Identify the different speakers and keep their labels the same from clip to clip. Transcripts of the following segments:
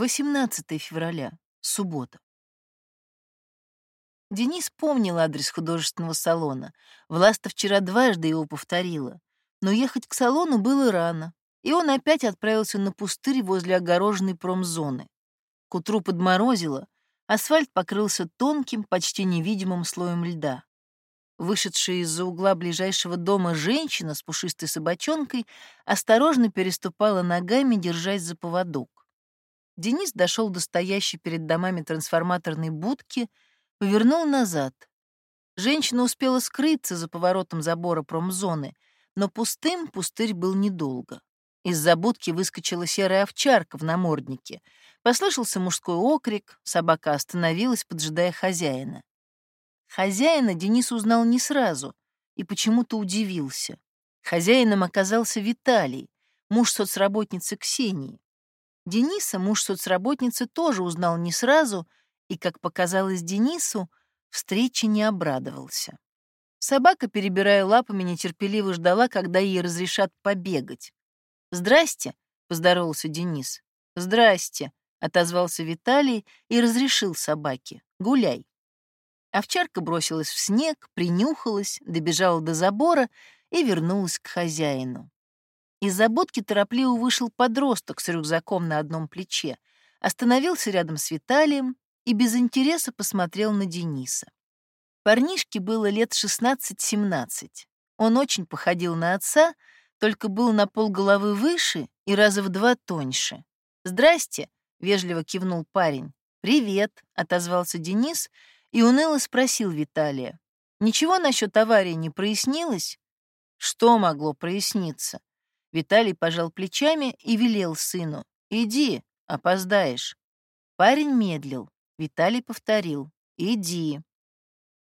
Speaker 1: 18 февраля, суббота. Денис помнил адрес художественного салона. Власта вчера дважды его повторила. Но ехать к салону было рано, и он опять отправился на пустырь возле огороженной промзоны. К утру подморозило, асфальт покрылся тонким, почти невидимым слоем льда. Вышедшая из-за угла ближайшего дома женщина с пушистой собачонкой осторожно переступала ногами, держась за поводок. Денис дошел до стоящей перед домами трансформаторной будки, повернул назад. Женщина успела скрыться за поворотом забора промзоны, но пустым пустырь был недолго. Из-за будки выскочила серая овчарка в наморднике. Послышался мужской окрик, собака остановилась, поджидая хозяина. Хозяина Денис узнал не сразу и почему-то удивился. Хозяином оказался Виталий, муж соцработницы Ксении. Дениса муж соцработницы тоже узнал не сразу, и, как показалось Денису, встрече не обрадовался. Собака, перебирая лапами, нетерпеливо ждала, когда ей разрешат побегать. «Здрасте», — поздоровался Денис. «Здрасте», — отозвался Виталий и разрешил собаке. «Гуляй». Овчарка бросилась в снег, принюхалась, добежала до забора и вернулась к хозяину. Из-за будки торопливо вышел подросток с рюкзаком на одном плече, остановился рядом с Виталием и без интереса посмотрел на Дениса. Парнишке было лет 16-17. Он очень походил на отца, только был на полголовы выше и раза в два тоньше. «Здрасте», — вежливо кивнул парень. «Привет», — отозвался Денис и уныло спросил Виталия. «Ничего насчет аварии не прояснилось?» «Что могло проясниться?» Виталий пожал плечами и велел сыну. «Иди, опоздаешь». Парень медлил. Виталий повторил. «Иди».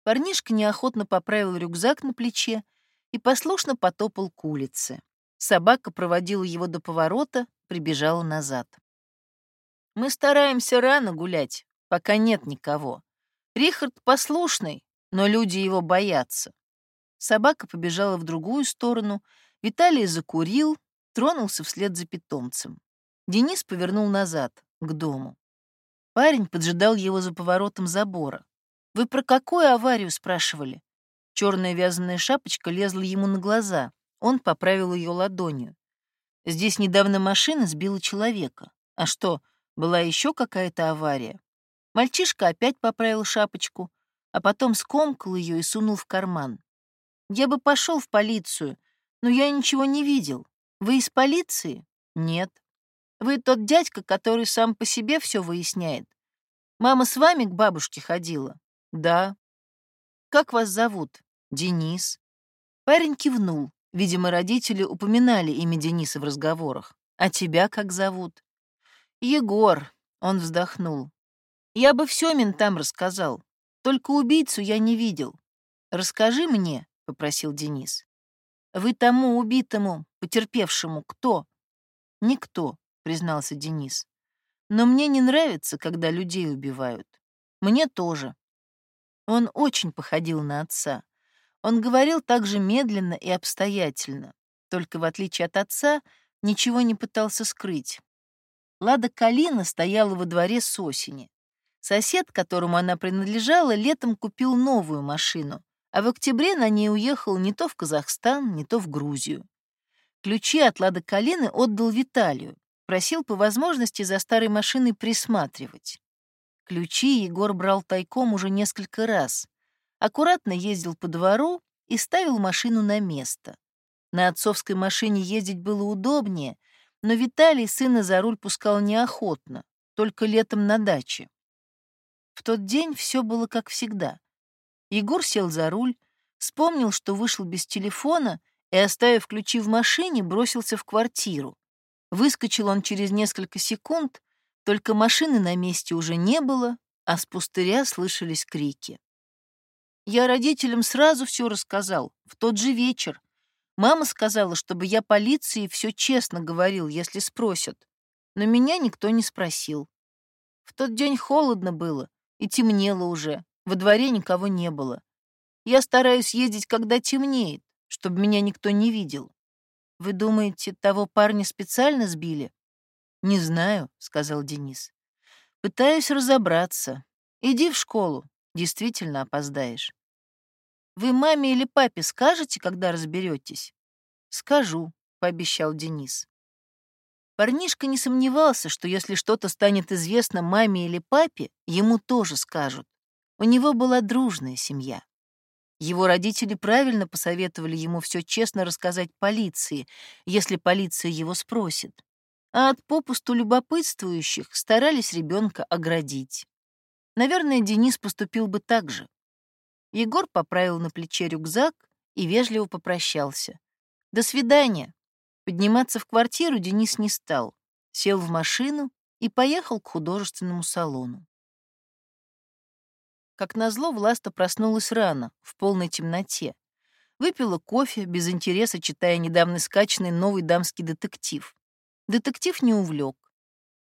Speaker 1: Парнишка неохотно поправил рюкзак на плече и послушно потопал к улице. Собака проводила его до поворота, прибежала назад. «Мы стараемся рано гулять, пока нет никого. Рихард послушный, но люди его боятся». Собака побежала в другую сторону, Виталий закурил, тронулся вслед за питомцем. Денис повернул назад, к дому. Парень поджидал его за поворотом забора. «Вы про какую аварию?» — спрашивали. Черная вязаная шапочка лезла ему на глаза. Он поправил ее ладонью. Здесь недавно машина сбила человека. А что, была еще какая-то авария? Мальчишка опять поправил шапочку, а потом скомкал ее и сунул в карман. Я бы пошел в полицию, но я ничего не видел. Вы из полиции? Нет. Вы тот дядька, который сам по себе все выясняет. Мама с вами к бабушке ходила? Да. Как вас зовут? Денис. Парень кивнул. Видимо, родители упоминали имя Дениса в разговорах. А тебя как зовут? Егор. Он вздохнул. Я бы все ментам рассказал. Только убийцу я не видел. Расскажи мне, попросил Денис. Вы тому убитому, потерпевшему, кто? Никто, признался Денис. Но мне не нравится, когда людей убивают. Мне тоже. Он очень походил на отца. Он говорил так же медленно и обстоятельно, только в отличие от отца ничего не пытался скрыть. Лада Калина стояла во дворе с осени. Сосед, которому она принадлежала, летом купил новую машину, а в октябре на ней уехал не то в Казахстан, не то в Грузию. Ключи от Лады Калины отдал Виталию, просил по возможности за старой машиной присматривать. Ключи Егор брал тайком уже несколько раз, аккуратно ездил по двору и ставил машину на место. На отцовской машине ездить было удобнее, но Виталий сына за руль пускал неохотно, только летом на даче. В тот день все было как всегда — Егор сел за руль, вспомнил, что вышел без телефона и, оставив ключи в машине, бросился в квартиру. Выскочил он через несколько секунд, только машины на месте уже не было, а с пустыря слышались крики. Я родителям сразу все рассказал, в тот же вечер. Мама сказала, чтобы я полиции все честно говорил, если спросят. Но меня никто не спросил. В тот день холодно было и темнело уже. Во дворе никого не было. Я стараюсь ездить, когда темнеет, чтобы меня никто не видел. Вы думаете, того парня специально сбили? «Не знаю», — сказал Денис. «Пытаюсь разобраться. Иди в школу, действительно опоздаешь». «Вы маме или папе скажете, когда разберетесь? «Скажу», — пообещал Денис. Парнишка не сомневался, что если что-то станет известно маме или папе, ему тоже скажут. У него была дружная семья. Его родители правильно посоветовали ему все честно рассказать полиции, если полиция его спросит. А от попусту любопытствующих старались ребенка оградить. Наверное, Денис поступил бы так же. Егор поправил на плече рюкзак и вежливо попрощался. «До свидания!» Подниматься в квартиру Денис не стал, сел в машину и поехал к художественному салону. Как назло, Власта проснулась рано, в полной темноте. Выпила кофе, без интереса читая недавно скачанный новый дамский детектив. Детектив не увлек.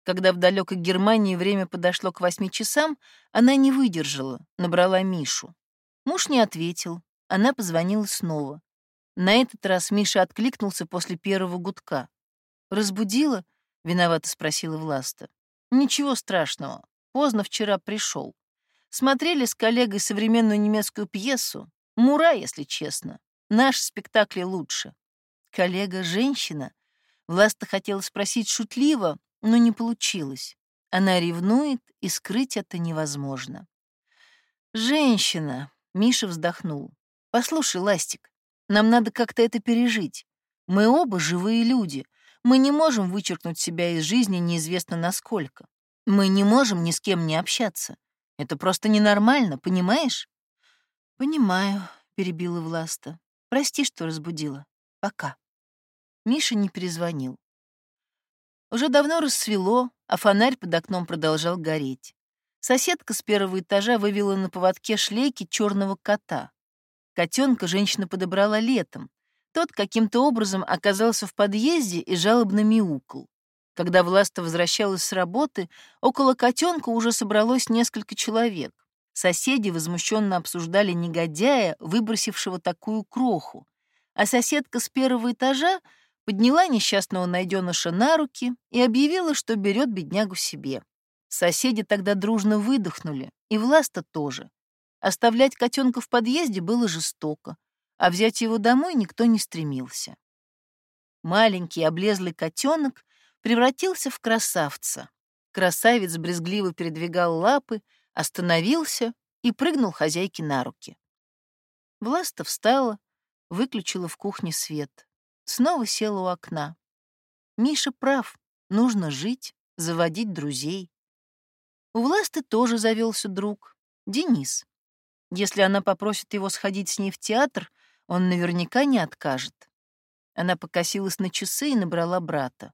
Speaker 1: Когда в далекой Германии время подошло к восьми часам, она не выдержала, набрала Мишу. Муж не ответил, она позвонила снова. На этот раз Миша откликнулся после первого гудка. «Разбудила?» — виновато спросила Власта. «Ничего страшного. Поздно вчера пришел. Смотрели с коллегой современную немецкую пьесу. Мура, если честно. Наш спектакль лучше. Коллега — женщина. Власта хотела спросить шутливо, но не получилось. Она ревнует, и скрыть это невозможно. «Женщина», — Миша вздохнул. «Послушай, Ластик, нам надо как-то это пережить. Мы оба живые люди. Мы не можем вычеркнуть себя из жизни неизвестно насколько. Мы не можем ни с кем не общаться. Это просто ненормально, понимаешь? Понимаю, перебила Власта. Прости, что разбудила. Пока. Миша не перезвонил. Уже давно рассвело, а фонарь под окном продолжал гореть. Соседка с первого этажа вывела на поводке шлейки черного кота. Котенка женщина подобрала летом. Тот каким-то образом оказался в подъезде и жалобно мяукал. Когда Власта возвращалась с работы, около котенка уже собралось несколько человек. Соседи возмущенно обсуждали негодяя, выбросившего такую кроху. А соседка с первого этажа подняла несчастного найденыша на руки и объявила, что берет беднягу себе. Соседи тогда дружно выдохнули, и Власта тоже. Оставлять котенка в подъезде было жестоко, а взять его домой никто не стремился. Маленький облезлый котенок превратился в красавца. Красавец брезгливо передвигал лапы, остановился и прыгнул хозяйке на руки. Власта встала, выключила в кухне свет. Снова села у окна. Миша прав, нужно жить, заводить друзей. У Власты тоже завелся друг, Денис. Если она попросит его сходить с ней в театр, он наверняка не откажет. Она покосилась на часы и набрала брата.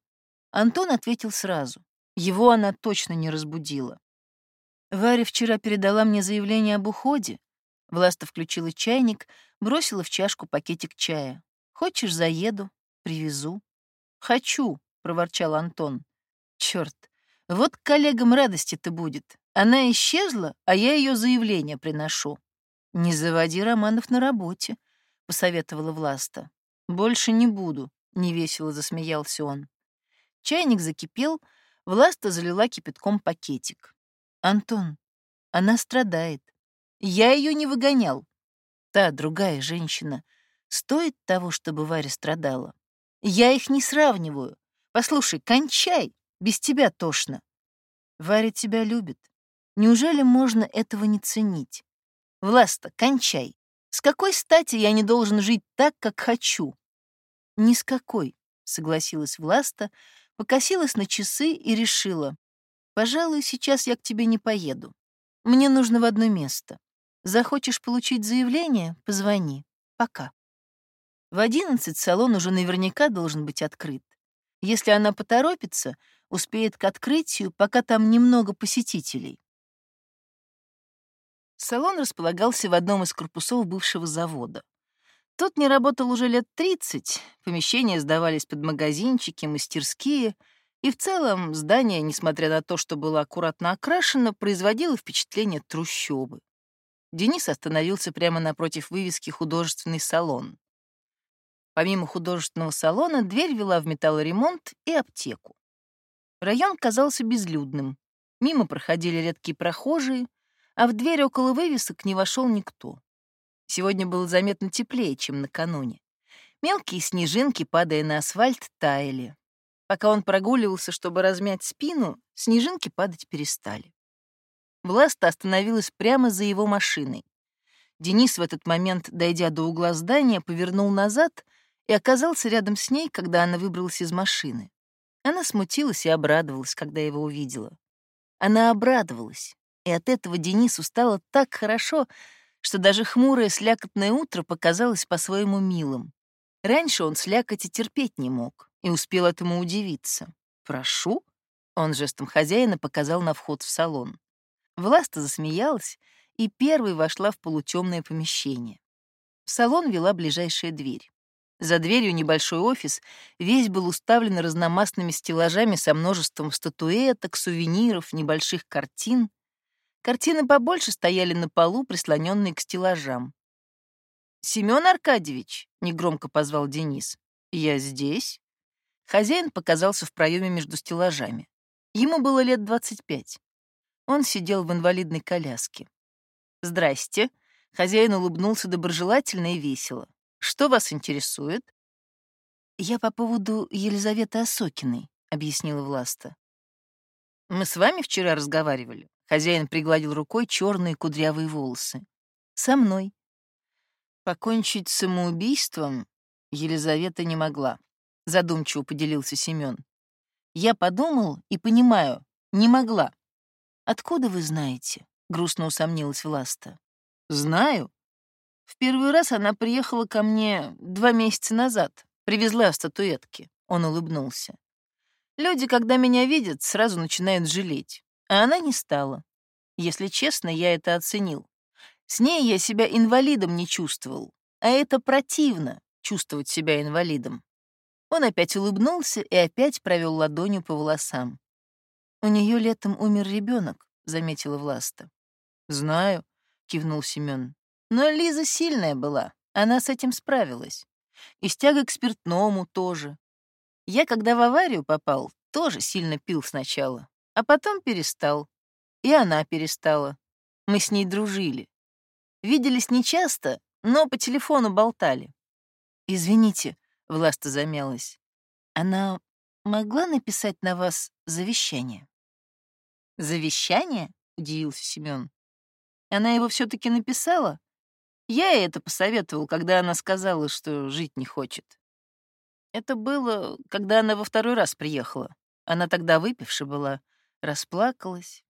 Speaker 1: Антон ответил сразу. Его она точно не разбудила. Варя вчера передала мне заявление об уходе. Власта включила чайник, бросила в чашку пакетик чая. «Хочешь, заеду? Привезу». «Хочу», — проворчал Антон. Черт, вот коллегам радости-то будет. Она исчезла, а я ее заявление приношу. «Не заводи романов на работе», — посоветовала Власта. «Больше не буду», — невесело засмеялся он. Чайник закипел, Власта залила кипятком пакетик. «Антон, она страдает. Я ее не выгонял. Та другая женщина стоит того, чтобы Варя страдала. Я их не сравниваю. Послушай, кончай, без тебя тошно. Варя тебя любит. Неужели можно этого не ценить? Власта, кончай. С какой стати я не должен жить так, как хочу? Ни с какой, согласилась Власта, покосилась на часы и решила. Пожалуй, сейчас я к тебе не поеду. Мне нужно в одно место. Захочешь получить заявление — позвони. Пока. В одиннадцать салон уже наверняка должен быть открыт. Если она поторопится, успеет к открытию, пока там немного посетителей. Салон располагался в одном из корпусов бывшего завода. Тот не работал уже лет 30, помещения сдавались под магазинчики, мастерские, и в целом здание, несмотря на то, что было аккуратно окрашено, производило впечатление трущобы. Денис остановился прямо напротив вывески «Художественный салон». Помимо художественного салона, дверь вела в металлоремонт и аптеку. Район казался безлюдным. Мимо проходили редкие прохожие, а в дверь около вывесок не вошел никто. Сегодня было заметно теплее, чем накануне. Мелкие снежинки, падая на асфальт, таяли. Пока он прогуливался, чтобы размять спину, снежинки падать перестали. Власта остановилась прямо за его машиной. Денис в этот момент, дойдя до угла здания, повернул назад и оказался рядом с ней, когда она выбралась из машины. Она смутилась и обрадовалась, когда его увидела. Она обрадовалась, и от этого Денису стало так хорошо, что даже хмурое слякотное утро показалось по-своему милым. Раньше он слякоти терпеть не мог и успел этому удивиться. «Прошу?» — он жестом хозяина показал на вход в салон. Власта засмеялась и первой вошла в полутемное помещение. В салон вела ближайшая дверь. За дверью небольшой офис весь был уставлен разномастными стеллажами со множеством статуэток, сувениров, небольших картин. Картины побольше стояли на полу, прислоненные к стеллажам. «Семён Аркадьевич», — негромко позвал Денис, — «я здесь». Хозяин показался в проеме между стеллажами. Ему было лет двадцать пять. Он сидел в инвалидной коляске. «Здрасте», — хозяин улыбнулся доброжелательно и весело. Что вас интересует?» «Я по поводу Елизаветы Осокиной», — объяснила Власта. «Мы с вами вчера разговаривали?» Хозяин пригладил рукой черные кудрявые волосы. «Со мной». «Покончить самоубийством Елизавета не могла», — задумчиво поделился Семён. «Я подумал и понимаю, не могла». «Откуда вы знаете?» — грустно усомнилась Власта. «Знаю», в первый раз она приехала ко мне два месяца назад, привезла статуэтки. Он улыбнулся. Люди, когда меня видят, сразу начинают жалеть. А она не стала. Если честно, я это оценил. С ней я себя инвалидом не чувствовал. А это противно — чувствовать себя инвалидом. Он опять улыбнулся и опять провел ладонью по волосам. «У нее летом умер ребенок, заметила Власта. «Знаю», — кивнул Семен. Но Лиза сильная была, она с этим справилась. И с тягой к спиртному тоже. Я, когда в аварию попал, тоже сильно пил сначала, а потом перестал. И она перестала. Мы с ней дружили. Виделись нечасто, но по телефону болтали. «Извините», — Власта замялась. «Она могла написать на вас завещание?» «Завещание?» — удивился Семён. «Она его все таки написала?» Я ей это посоветовал, когда она сказала, что жить не хочет. Это было, когда она во второй раз приехала. Она тогда выпивши была, расплакалась.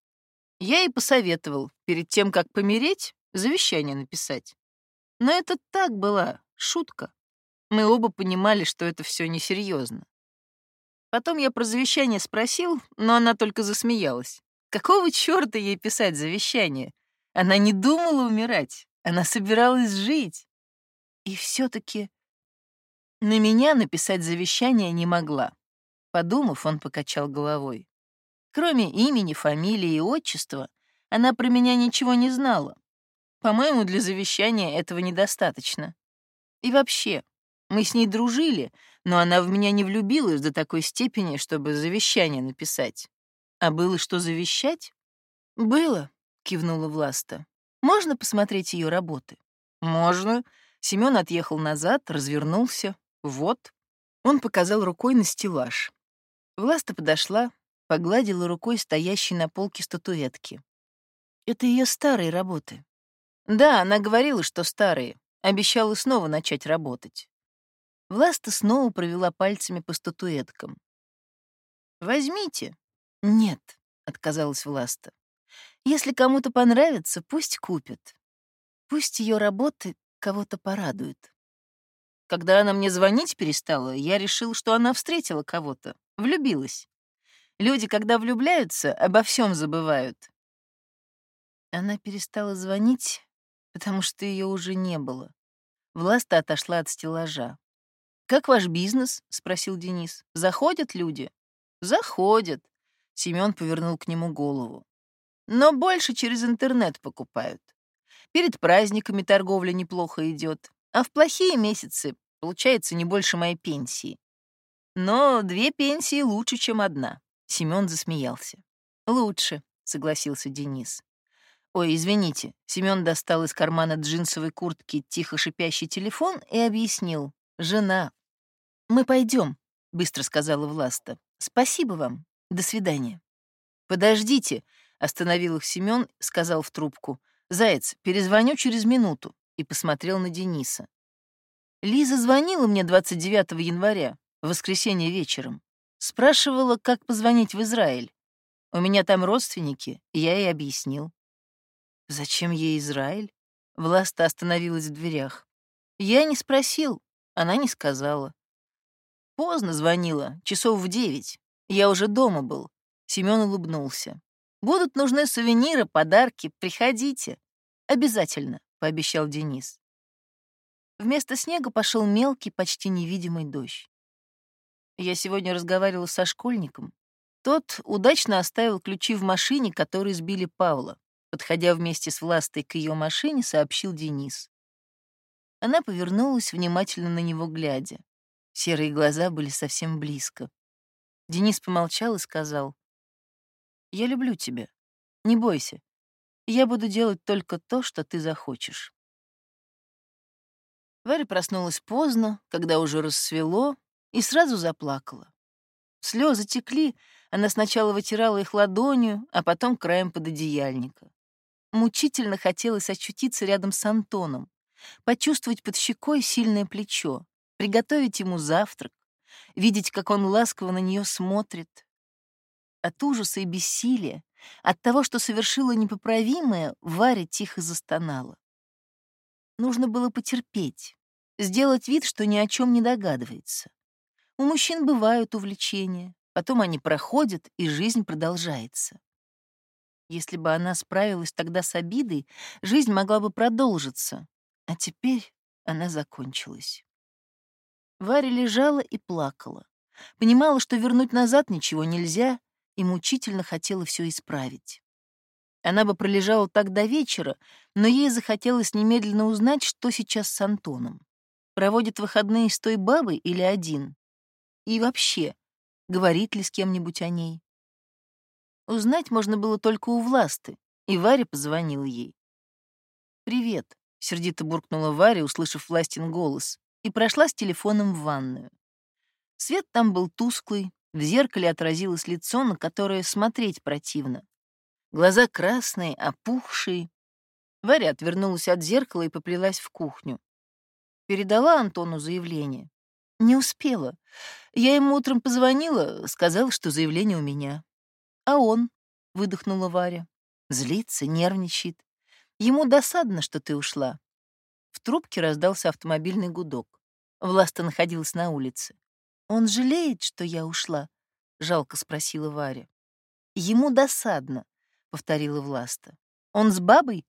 Speaker 1: Я ей посоветовал, перед тем, как помереть, завещание написать. Но это так была, шутка. Мы оба понимали, что это все несерьезно. Потом я про завещание спросил, но она только засмеялась. Какого черта ей писать завещание? Она не думала умирать. Она собиралась жить. И все-таки на меня написать завещание не могла. Подумав, он покачал головой. Кроме имени, фамилии и отчества, она про меня ничего не знала. По-моему, для завещания этого недостаточно. И вообще, мы с ней дружили, но она в меня не влюбилась до такой степени, чтобы завещание написать. А было что завещать? Было, кивнула Власта. Можно посмотреть ее работы? Можно. Семен отъехал назад, развернулся. Вот. Он показал рукой на стеллаж. Власта подошла, погладила рукой стоящей на полке статуэтки. Это ее старые работы. Да, она говорила, что старые. Обещала снова начать работать. Власта снова провела пальцами по статуэткам. «Возьмите». «Нет», — отказалась Власта. Если кому-то понравится, пусть купят. Пусть ее работы кого-то порадуют. Когда она мне звонить перестала, я решил, что она встретила кого-то, влюбилась. Люди, когда влюбляются, обо всем забывают. Она перестала звонить, потому что ее уже не было. Власта отошла от стеллажа. «Как ваш бизнес?» — спросил Денис. «Заходят люди?» «Заходят». Семён повернул к нему голову но больше через интернет покупают. Перед праздниками торговля неплохо идет, а в плохие месяцы получается не больше моей пенсии. Но две пенсии лучше, чем одна. Семён засмеялся. «Лучше», — согласился Денис. «Ой, извините». Семён достал из кармана джинсовой куртки тихо шипящий телефон и объяснил. «Жена». «Мы пойдем», — быстро сказала Власта. «Спасибо вам. До свидания». «Подождите», — остановил их Семён, сказал в трубку. «Заяц, перезвоню через минуту», и посмотрел на Дениса. Лиза звонила мне 29 января, в воскресенье вечером. Спрашивала, как позвонить в Израиль. У меня там родственники, я ей объяснил. Зачем ей Израиль? Власта остановилась в дверях. Я не спросил, она не сказала. Поздно звонила, часов в девять. Я уже дома был. Семён улыбнулся. Будут нужны сувениры, подарки, приходите. Обязательно, пообещал Денис. Вместо снега пошел мелкий, почти невидимый дождь. Я сегодня разговаривала со школьником. Тот удачно оставил ключи в машине, которые сбили Павла. Подходя вместе с Властой к ее машине, сообщил Денис. Она повернулась, внимательно на него глядя. Серые глаза были совсем близко. Денис помолчал и сказал, «Я люблю тебя. Не бойся. Я буду делать только то, что ты захочешь». Варя проснулась поздно, когда уже рассвело, и сразу заплакала. Слезы текли, она сначала вытирала их ладонью, а потом краем пододеяльника. Мучительно хотелось очутиться рядом с Антоном, почувствовать под щекой сильное плечо, приготовить ему завтрак, видеть, как он ласково на нее смотрит. От ужаса и бессилия, от того, что совершила непоправимое, Варя тихо застонала. Нужно было потерпеть, сделать вид, что ни о чем не догадывается. У мужчин бывают увлечения, потом они проходят, и жизнь продолжается. Если бы она справилась тогда с обидой, жизнь могла бы продолжиться, а теперь она закончилась. Варя лежала и плакала. Понимала, что вернуть назад ничего нельзя, и мучительно хотела все исправить. Она бы пролежала так до вечера, но ей захотелось немедленно узнать, что сейчас с Антоном. Проводит выходные с той бабой или один? И вообще, говорит ли с кем-нибудь о ней? Узнать можно было только у Власты, и Варя позвонила ей. «Привет», — сердито буркнула Варя, услышав Властин голос, и прошла с телефоном в ванную. Свет там был тусклый, в зеркале отразилось лицо, на которое смотреть противно. Глаза красные, опухшие. Варя отвернулась от зеркала и поплелась в кухню. Передала Антону заявление. Не успела. Я ему утром позвонила, сказал, что заявление у меня. А он, — выдохнула Варя, — злится, нервничает. Ему досадно, что ты ушла. В трубке раздался автомобильный гудок. Власта находилась на улице. «Он жалеет, что я ушла?» — жалко спросила Варя. «Ему досадно», — повторила Власта. «Он с бабой?»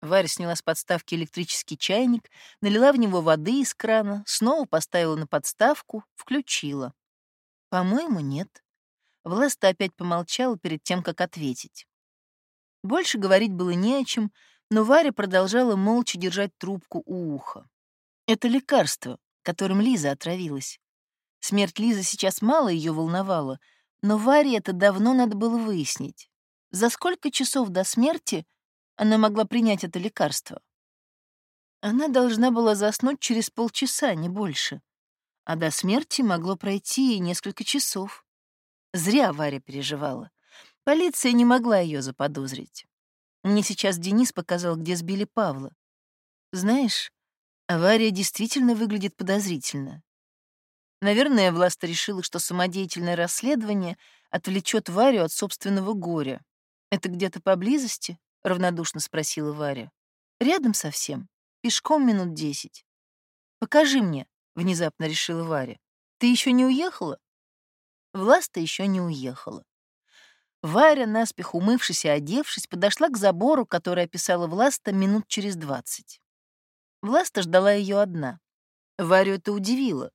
Speaker 1: Варя сняла с подставки электрический чайник, налила в него воды из крана, снова поставила на подставку, включила. «По-моему, нет». Власта опять помолчала перед тем, как ответить. Больше говорить было не о чем, но Варя продолжала молча держать трубку у уха. Это лекарство, которым Лиза отравилась. Смерть Лизы сейчас мало ее волновала, но Варе это давно надо было выяснить. За сколько часов до смерти она могла принять это лекарство. Она должна была заснуть через полчаса, не больше. А до смерти могло пройти и несколько часов. Зря Варя переживала. Полиция не могла ее заподозрить. Мне сейчас Денис показал, где сбили Павла. Знаешь, авария действительно выглядит подозрительно. Наверное, Власта решила, что самодеятельное расследование отвлечет Варю от собственного горя. Это где-то поблизости? — равнодушно спросила Варя. «Рядом совсем. Пешком минут десять». «Покажи мне», — внезапно решила Варя. «Ты еще не уехала?» Власта еще не уехала. Варя, наспех умывшись и одевшись, подошла к забору, который описала Власта минут через двадцать. Власта ждала ее одна. Варю это удивило.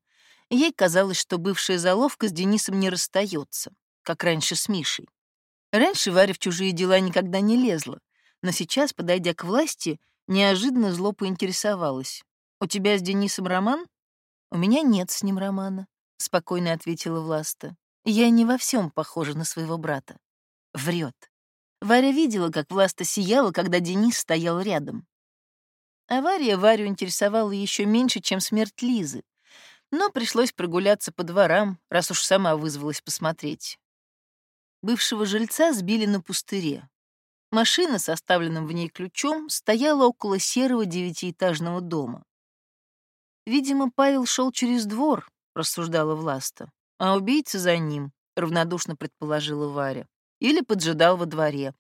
Speaker 1: Ей казалось, что бывшая заловка с Денисом не расстается, как раньше с Мишей. Раньше Варя в чужие дела никогда не лезла, но сейчас, подойдя к власти, неожиданно зло поинтересовалась. «У тебя с Денисом роман?» «У меня нет с ним романа», — спокойно ответила Власта. Я не во всем похожа на своего брата. Врет. Варя видела, как Власта сияла, когда Денис стоял рядом. Авария Варю интересовала еще меньше, чем смерть Лизы, но пришлось прогуляться по дворам, раз уж сама вызвалась посмотреть. Бывшего жильца сбили на пустыре. Машина с оставленным в ней ключом стояла около серого девятиэтажного дома. «Видимо, Павел шел через двор», — рассуждала Власта, «а убийца за ним», — равнодушно предположила Варя, «или поджидал во дворе».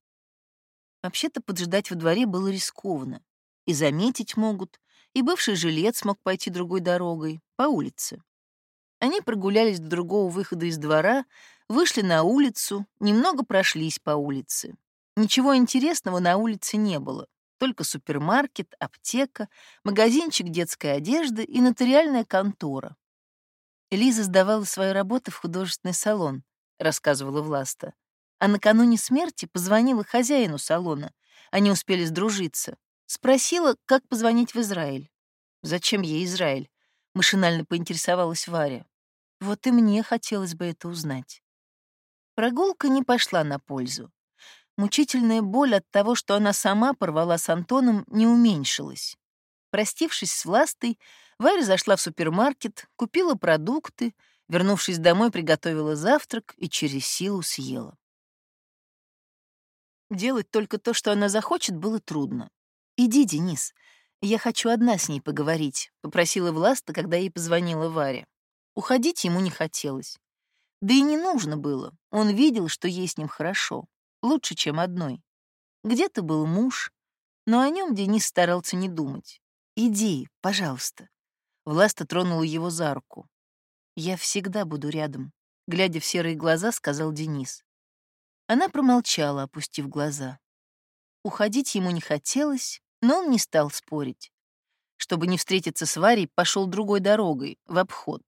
Speaker 1: Вообще-то поджидать во дворе было рискованно. И заметить могут, и бывший жилец мог пойти другой дорогой, по улице. Они прогулялись до другого выхода из двора, вышли на улицу, немного прошлись по улице. Ничего интересного на улице не было, только супермаркет, аптека, магазинчик детской одежды и нотариальная контора. Лиза сдавала свою работу в художественный салон, рассказывала Власта. А накануне смерти позвонила хозяину салона. Они успели сдружиться. Спросила, как позвонить в Израиль. Зачем ей Израиль? Машинально поинтересовалась Варя. Вот и мне хотелось бы это узнать. Прогулка не пошла на пользу. Мучительная боль от того, что она сама порвала с Антоном, не уменьшилась. Простившись с Властой, Варя зашла в супермаркет, купила продукты, вернувшись домой, приготовила завтрак и через силу съела. Делать только то, что она захочет, было трудно. «Иди, Денис, я хочу одна с ней поговорить», — попросила Власта, когда ей позвонила Варя. Уходить ему не хотелось. Да и не нужно было. Он видел, что ей с ним хорошо. Лучше, чем одной. Где-то был муж, но о нем Денис старался не думать. «Иди, пожалуйста». Власта тронула его за руку. «Я всегда буду рядом», — глядя в серые глаза, сказал Денис. Она промолчала, опустив глаза. Уходить ему не хотелось, но он не стал спорить. Чтобы не встретиться с Варей, пошел другой дорогой, в обход.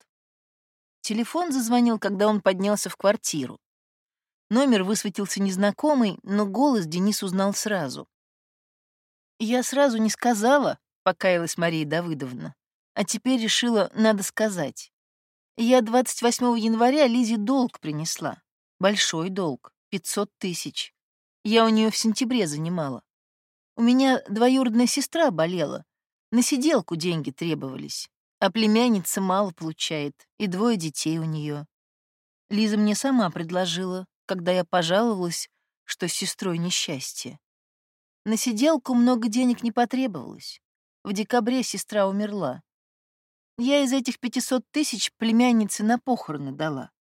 Speaker 1: Телефон зазвонил, когда он поднялся в квартиру. Номер высветился незнакомый, но голос Денис узнал сразу. «Я сразу не сказала», — покаялась Мария Давыдовна. «А теперь решила, надо сказать. Я 28 января Лизе долг принесла. Большой долг. 500 тысяч. Я у нее в сентябре занимала. У меня двоюродная сестра болела. На сиделку деньги требовались. А племянница мало получает, и двое детей у нее. Лиза мне сама предложила, когда я пожаловалась, что с сестрой несчастье. На сиделку много денег не потребовалось. В декабре сестра умерла. Я из этих 500 тысяч племяннице на похороны дала.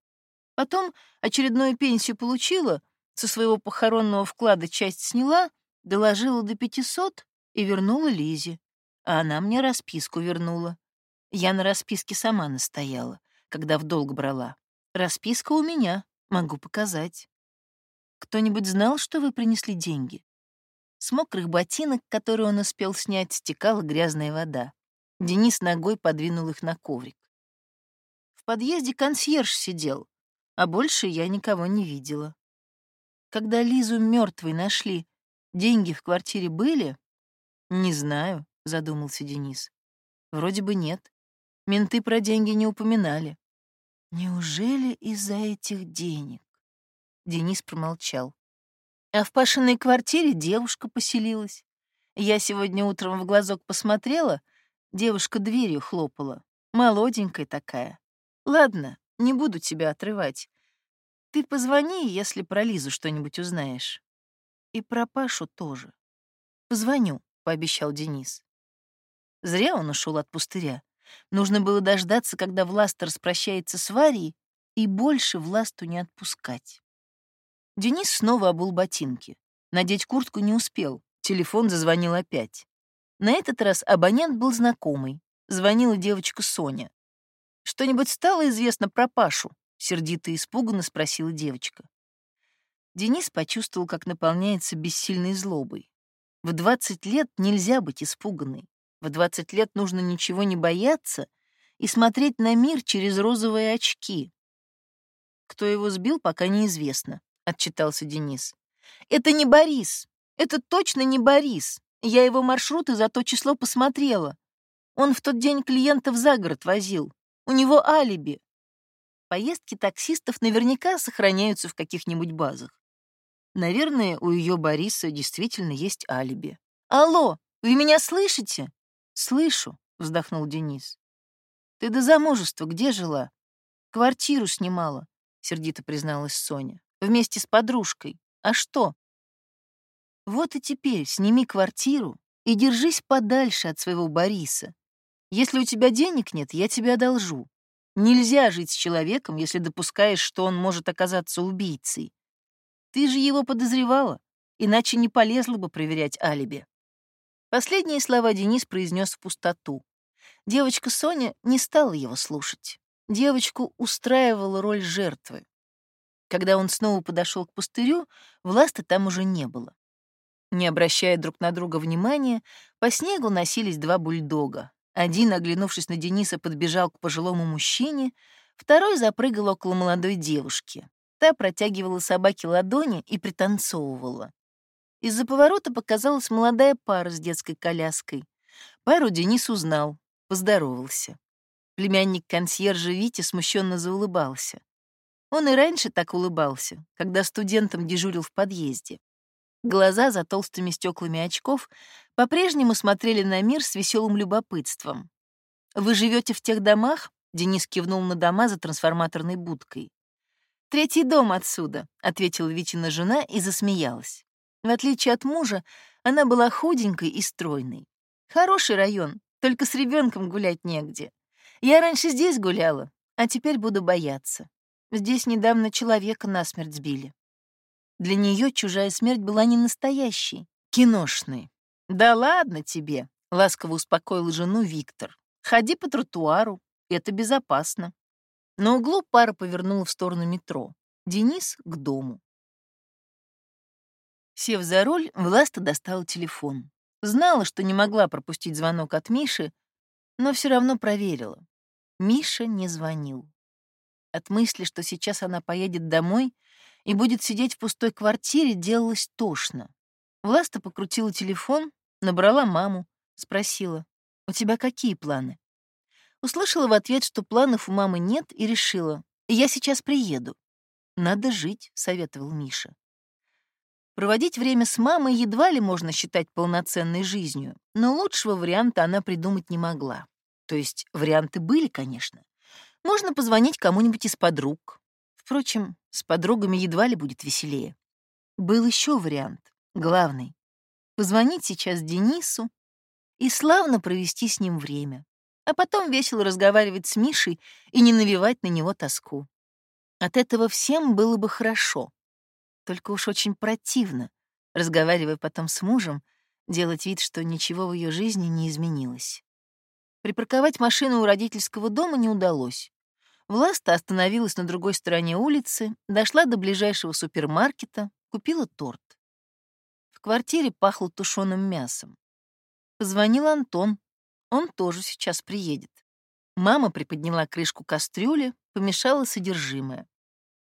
Speaker 1: Потом очередную пенсию получила, со своего похоронного вклада часть сняла, доложила до 500 и вернула Лизе. А она мне расписку вернула. Я на расписке сама настояла, когда в долг брала. Расписка у меня, могу показать. Кто-нибудь знал, что вы принесли деньги? С мокрых ботинок, которые он успел снять, стекала грязная вода. Денис ногой подвинул их на коврик. В подъезде консьерж сидел, а больше я никого не видела. Когда Лизу мертвой нашли, деньги в квартире были? Не знаю, задумался Денис. Вроде бы нет. Менты про деньги не упоминали. Неужели из-за этих денег? Денис промолчал. А в Пашиной квартире девушка поселилась. Я сегодня утром в глазок посмотрела, девушка дверью хлопала. Молоденькая такая. Ладно, не буду тебя отрывать. Ты позвони, если про Лизу что-нибудь узнаешь. И про Пашу тоже. Позвоню, пообещал Денис. Зря он ушел от пустыря. Нужно было дождаться, когда Власта распрощается с Варей, и больше Власту не отпускать. Денис снова обул ботинки. Надеть куртку не успел. Телефон зазвонил опять. На этот раз абонент был знакомый. Звонила девочка Соня. «Что-нибудь стало известно про Пашу?» — сердито и испуганно спросила девочка. Денис почувствовал, как наполняется бессильной злобой. В 20 лет нельзя быть испуганной. В 20 лет нужно ничего не бояться и смотреть на мир через розовые очки. Кто его сбил, пока неизвестно, — отчитался Денис. «Это не Борис. Это точно не Борис. Я его маршруты за то число посмотрела. Он в тот день клиентов за город возил. У него алиби. поездки таксистов наверняка сохраняются в каких-нибудь базах. Наверное, у ее Бориса действительно есть алиби. «Алло, вы меня слышите?» «Слышу», — вздохнул Денис. «Ты до замужества где жила?» «Квартиру снимала», — сердито призналась Соня. «Вместе с подружкой. А что?» «Вот и теперь сними квартиру и держись подальше от своего Бориса. Если у тебя денег нет, я тебе одолжу. Нельзя жить с человеком, если допускаешь, что он может оказаться убийцей. Ты же его подозревала, иначе не полезла бы проверять алиби. Последние слова Денис произнес в пустоту. Девочка Соня не стала его слушать. Девочку устраивала роль жертвы. Когда он снова подошел к пустырю, Власта там уже не было. Не обращая друг на друга внимания, по снегу носились два бульдога. Один, оглянувшись на Дениса, подбежал к пожилому мужчине, второй запрыгал около молодой девушки. Та протягивала собаке ладони и пританцовывала. Из-за поворота показалась молодая пара с детской коляской. Пару Денис узнал, поздоровался. Племянник консьержа Витя смущенно заулыбался. Он и раньше так улыбался, когда студентом дежурил в подъезде. Глаза за толстыми стеклами очков по-прежнему смотрели на мир с веселым любопытством. «Вы живете в тех домах?» — Денис кивнул на дома за трансформаторной будкой. «Третий дом отсюда», — ответила Витина жена и засмеялась. В отличие от мужа, она была худенькой и стройной. «Хороший район, только с ребенком гулять негде. Я раньше здесь гуляла, а теперь буду бояться. Здесь недавно человека насмерть сбили». Для нее чужая смерть была не настоящей, киношной. «Да ладно тебе», — ласково успокоил жену Виктор. «Ходи по тротуару, это безопасно». На углу пара повернула в сторону метро. Денис — к дому. Сев за руль, Власта достала телефон. Знала, что не могла пропустить звонок от Миши, но все равно проверила. Миша не звонил. От мысли, что сейчас она поедет домой, и будет сидеть в пустой квартире, делалось тошно. Власта покрутила телефон, набрала маму, спросила, «У тебя какие планы?» Услышала в ответ, что планов у мамы нет, и решила, «Я сейчас приеду». «Надо жить», — советовал Миша. Проводить время с мамой едва ли можно считать полноценной жизнью, но лучшего варианта она придумать не могла. То есть варианты были, конечно. Можно позвонить кому-нибудь из подруг, Впрочем, с подругами едва ли будет веселее. Был еще вариант, главный. Позвонить сейчас Денису и славно провести с ним время, а потом весело разговаривать с Мишей и не навевать на него тоску. От этого всем было бы хорошо. Только уж очень противно, разговаривая потом с мужем, делать вид, что ничего в ее жизни не изменилось. Припарковать машину у родительского дома не удалось. Власта остановилась на другой стороне улицы, дошла до ближайшего супермаркета, купила торт. В квартире пахло тушеным мясом. Позвонил Антон. Он тоже сейчас приедет. Мама приподняла крышку кастрюли, помешала содержимое.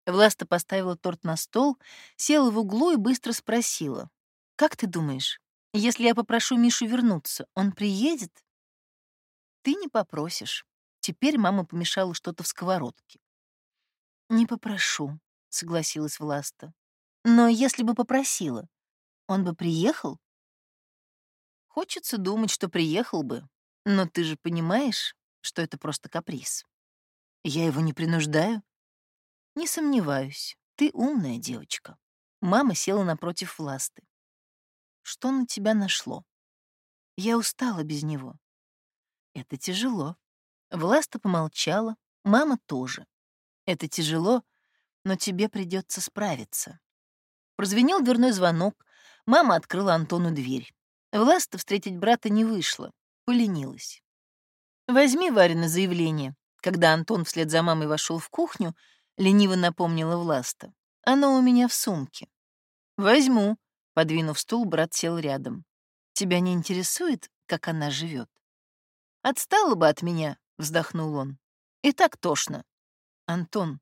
Speaker 1: Власта поставила торт на стол, села в углу и быстро спросила. «Как ты думаешь, если я попрошу Мишу вернуться, он приедет?» «Ты не попросишь. Теперь мама помешала что-то в сковородке. «Не попрошу», — согласилась Власта. «Но если бы попросила, он бы приехал?» «Хочется думать, что приехал бы, но ты же понимаешь, что это просто каприз. Я его не принуждаю?» «Не сомневаюсь, ты умная девочка». Мама села напротив Власты. «Что на тебя нашло?» «Я устала без него». «Это тяжело», Власта помолчала, мама тоже. Это тяжело, но тебе придется справиться. Прозвенел дверной звонок, мама открыла Антону дверь. Власта встретить брата не вышла, поленилась. «Возьми Варина заявление». Когда Антон вслед за мамой вошел в кухню, лениво напомнила Власта. «Оно у меня в сумке». «Возьму», — подвинув стул, брат сел рядом. «Тебя не интересует, как она живет? «Отстала бы от меня, — вздохнул он. «И так тошно. Антон,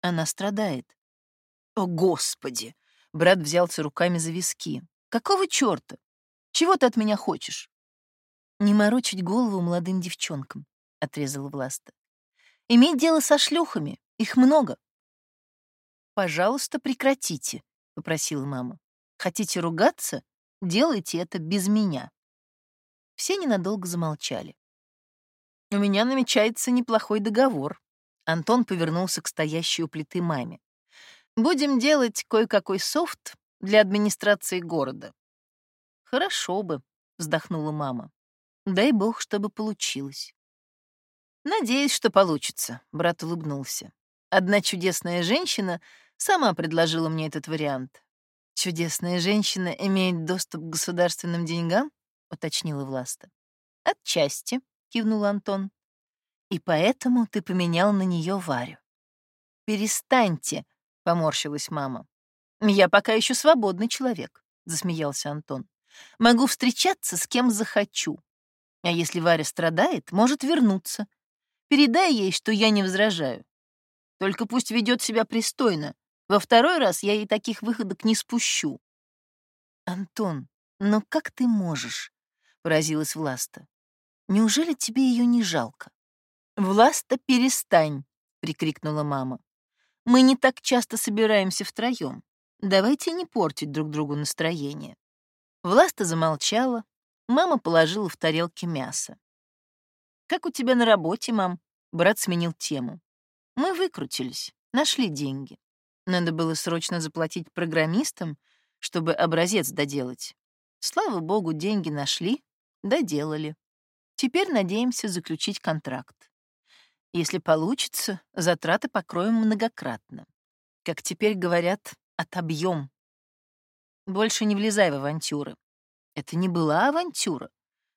Speaker 1: она страдает». «О, Господи!» — брат взялся руками за виски. «Какого чёрта? Чего ты от меня хочешь?» «Не морочить голову молодым девчонкам», — отрезала Власта. Иметь дело со шлюхами. Их много. «Пожалуйста, прекратите», — попросила мама. «Хотите ругаться? Делайте это без меня». Все ненадолго замолчали. «У меня намечается неплохой договор». Антон повернулся к стоящей у плиты маме. «Будем делать кое-какой софт для администрации города». «Хорошо бы», — вздохнула мама. «Дай бог, чтобы получилось». «Надеюсь, что получится», — брат улыбнулся. «Одна чудесная женщина сама предложила мне этот вариант». «Чудесная женщина имеет доступ к государственным деньгам?» — уточнила Власта. «Отчасти», — кивнул Антон. «И поэтому ты поменял на нее Варю». «Перестаньте», — поморщилась мама. «Я пока еще свободный человек», — засмеялся Антон. «Могу встречаться с кем захочу. А если Варя страдает, может вернуться. Передай ей, что я не возражаю. Только пусть ведет себя пристойно. Во второй раз я ей таких выходок не спущу». «Антон, но как ты можешь?» — поразилась Власта. «Неужели тебе ее не жалко?» «Власта, перестань!» — прикрикнула мама. «Мы не так часто собираемся втроем. Давайте не портить друг другу настроение». Власта замолчала, мама положила в тарелки мясо. «Как у тебя на работе, мам?» Брат сменил тему. «Мы выкрутились, нашли деньги. Надо было срочно заплатить программистам, чтобы образец доделать. Слава богу, деньги нашли, доделали. Теперь надеемся заключить контракт. Если получится, затраты покроем многократно. Как теперь говорят, отобьем. Больше не влезай в авантюры. Это не была авантюра.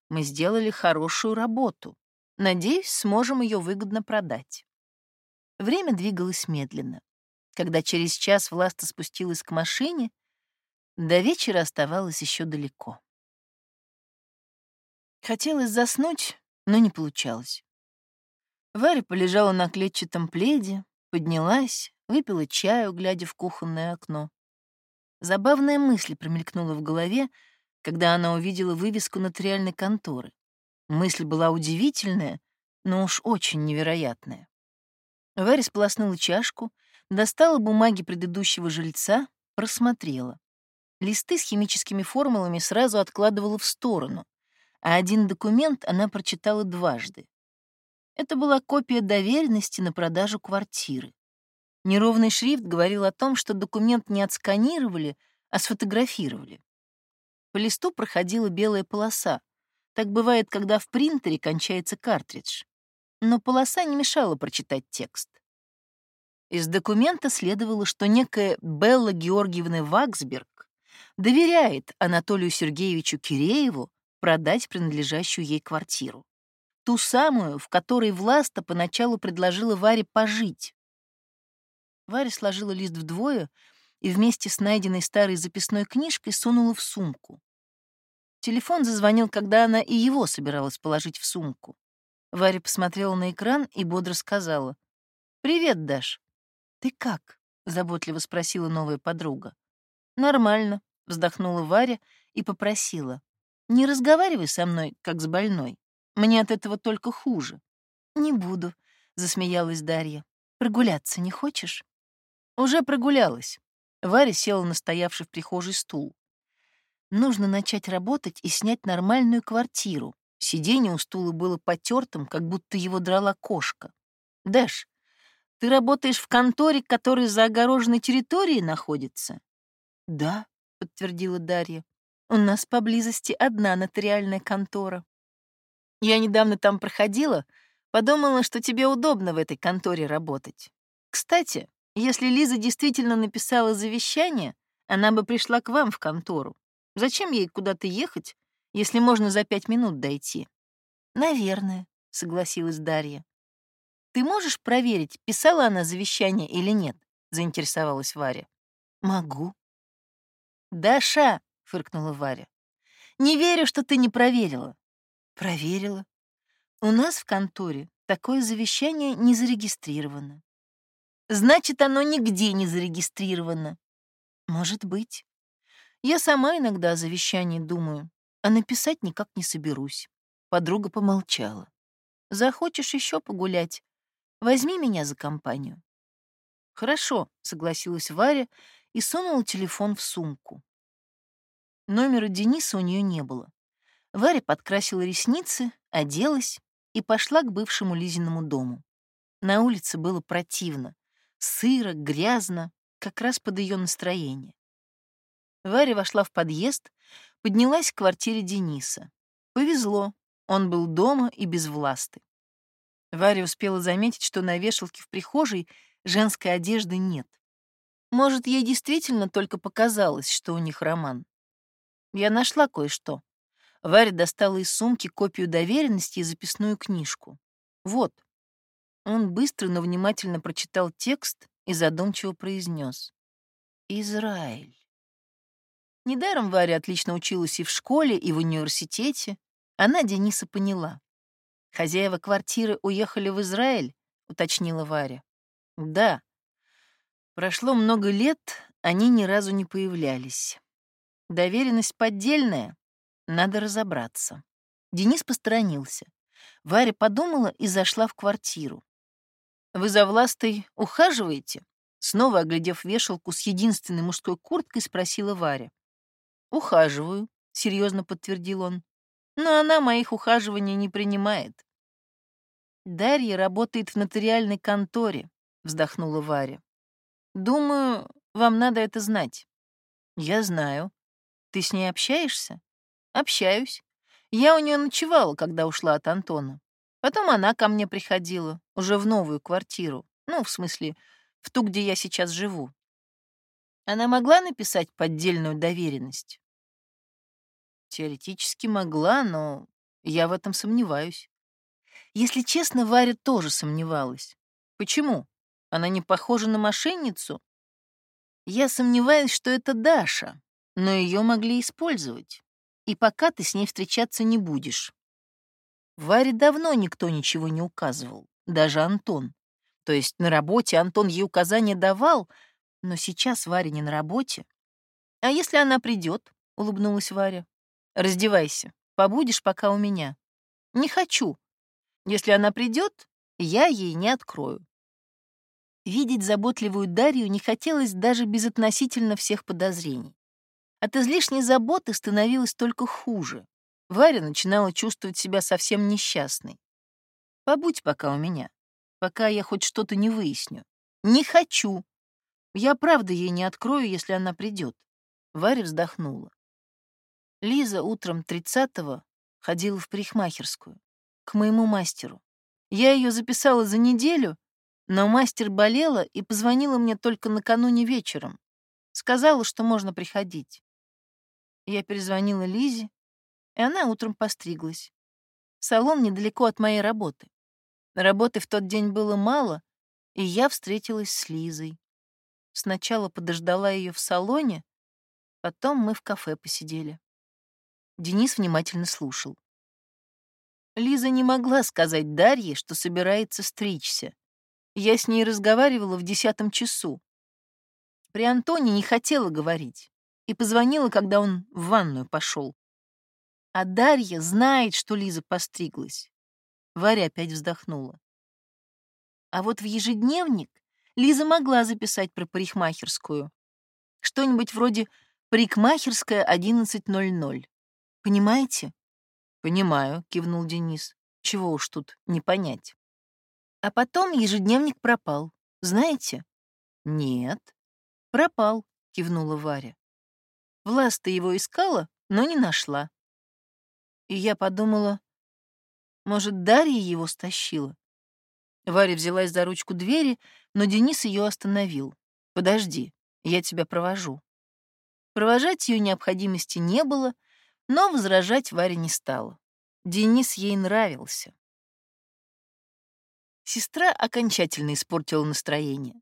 Speaker 1: Мы сделали хорошую работу. Надеюсь, сможем ее выгодно продать. Время двигалось медленно. Когда через час Власта спустилась к машине, до вечера оставалось еще далеко. Хотелось заснуть, но не получалось. Варя полежала на клетчатом пледе, поднялась, выпила чаю, глядя в кухонное окно. Забавная мысль промелькнула в голове, когда она увидела вывеску нотариальной конторы. Мысль была удивительная, но уж очень невероятная. Варя сполоснула чашку, достала бумаги предыдущего жильца, просмотрела. Листы с химическими формулами сразу откладывала в сторону, а один документ она прочитала дважды. Это была копия доверенности на продажу квартиры. Неровный шрифт говорил о том, что документ не отсканировали, а сфотографировали. По листу проходила белая полоса. Так бывает, когда в принтере кончается картридж. Но полоса не мешала прочитать текст. Из документа следовало, что некая Белла Георгиевна Ваксберг доверяет Анатолию Сергеевичу Кирееву продать принадлежащую ей квартиру ту самую, в которой Власта поначалу предложила Варе пожить. Варя сложила лист вдвое и вместе с найденной старой записной книжкой сунула в сумку. Телефон зазвонил, когда она и его собиралась положить в сумку. Варя посмотрела на экран и бодро сказала. «Привет, Даш». «Ты как?» — заботливо спросила новая подруга. «Нормально», — вздохнула Варя и попросила. «Не разговаривай со мной, как с больной. Мне от этого только хуже. Не буду, засмеялась Дарья. Прогуляться не хочешь? Уже прогулялась. Варя села на стоявший в прихожей стул. Нужно начать работать и снять нормальную квартиру. Сиденье у стула было потертым, как будто его драла кошка. Дэш, ты работаешь в конторе, которая за огороженной территорией находится? Да, подтвердила Дарья. У нас поблизости одна нотариальная контора. Я недавно там проходила, подумала, что тебе удобно в этой конторе работать. Кстати, если Лиза действительно написала завещание, она бы пришла к вам в контору. Зачем ей куда-то ехать, если можно за пять минут дойти? Наверное, согласилась Дарья. Ты можешь проверить, писала она завещание или нет? заинтересовалась Варя. Могу. Даша, фыркнула Варя. Не верю, что ты не проверила. Проверила. У нас в конторе такое завещание не зарегистрировано. Значит, оно нигде не зарегистрировано. Может быть. Я сама иногда о завещании думаю, а написать никак не соберусь. Подруга помолчала. Захочешь еще погулять? Возьми меня за компанию». «Хорошо», — согласилась Варя и сунула телефон в сумку. Номера Дениса у нее не было. Варя подкрасила ресницы, оделась и пошла к бывшему Лизиному дому. На улице было противно, сыро, грязно, как раз под ее настроение. Варя вошла в подъезд, поднялась к квартире Дениса. Повезло, он был дома и без власты. Варя успела заметить, что на вешалке в прихожей женской одежды нет. Может, ей действительно только показалось, что у них роман. Я нашла кое-что. Варя достала из сумки копию доверенности и записную книжку. Вот. Он быстро, но внимательно прочитал текст и задумчиво произнес. «Израиль». Недаром Варя отлично училась и в школе, и в университете. Она Дениса поняла. «Хозяева квартиры уехали в Израиль?» — уточнила Варя. «Да. Прошло много лет, они ни разу не появлялись. Доверенность поддельная, надо разобраться». Денис посторонился. Варя подумала и зашла в квартиру. «Вы за властой ухаживаете?» Снова оглядев вешалку с единственной мужской курткой, спросила Варя. «Ухаживаю», — серьезно подтвердил он. «Но она моих ухаживаний не принимает». «Дарья работает в нотариальной конторе», — вздохнула Варя. «Думаю, вам надо это знать». «Я знаю. Ты с ней общаешься?» «Общаюсь. Я у нее ночевала, когда ушла от Антона. Потом она ко мне приходила, уже в новую квартиру. Ну, в смысле, в ту, где я сейчас живу. Она могла написать поддельную доверенность? Теоретически могла, но я в этом сомневаюсь. Если честно, Варя тоже сомневалась. Почему? Она не похожа на мошенницу? Я сомневаюсь, что это Даша, но ее могли использовать. И пока ты с ней встречаться не будешь. Варе давно никто ничего не указывал, даже Антон. То есть на работе Антон ей указания давал, но сейчас Варя не на работе. «А если она придет? улыбнулась Варя. «Раздевайся, побудешь пока у меня». «Не хочу. Если она придет, я ей не открою». Видеть заботливую Дарью не хотелось даже безотносительно всех подозрений. От излишней заботы становилось только хуже. Варя начинала чувствовать себя совсем несчастной. «Побудь пока у меня, пока я хоть что-то не выясню. Не хочу. Я правда ей не открою, если она придет. Варя вздохнула. Лиза утром тридцатого ходила в парикмахерскую, к моему мастеру. Я ее записала за неделю, но мастер болела и позвонила мне только накануне вечером. Сказала, что можно приходить. Я перезвонила Лизе, и она утром постриглась. Салон недалеко от моей работы. Работы в тот день было мало, и я встретилась с Лизой. Сначала подождала ее в салоне, потом мы в кафе посидели. Денис внимательно слушал. Лиза не могла сказать Дарье, что собирается стричься. Я с ней разговаривала в десятом часу. При Антоне не хотела говорить и позвонила, когда он в ванную пошел. А Дарья знает, что Лиза постриглась. Варя опять вздохнула. А вот в ежедневник Лиза могла записать про парикмахерскую. Что-нибудь вроде «Парикмахерская 11.00». Понимаете? «Понимаю», — кивнул Денис. «Чего уж тут не понять». А потом ежедневник пропал. Знаете? «Нет». «Пропал», — кивнула Варя. Власта его искала, но не нашла. И я подумала, может, Дарья его стащила? Варя взялась за ручку двери, но Денис ее остановил. «Подожди, я тебя провожу». Провожать ее необходимости не было, но возражать Варя не стала. Денис ей нравился. Сестра окончательно испортила настроение.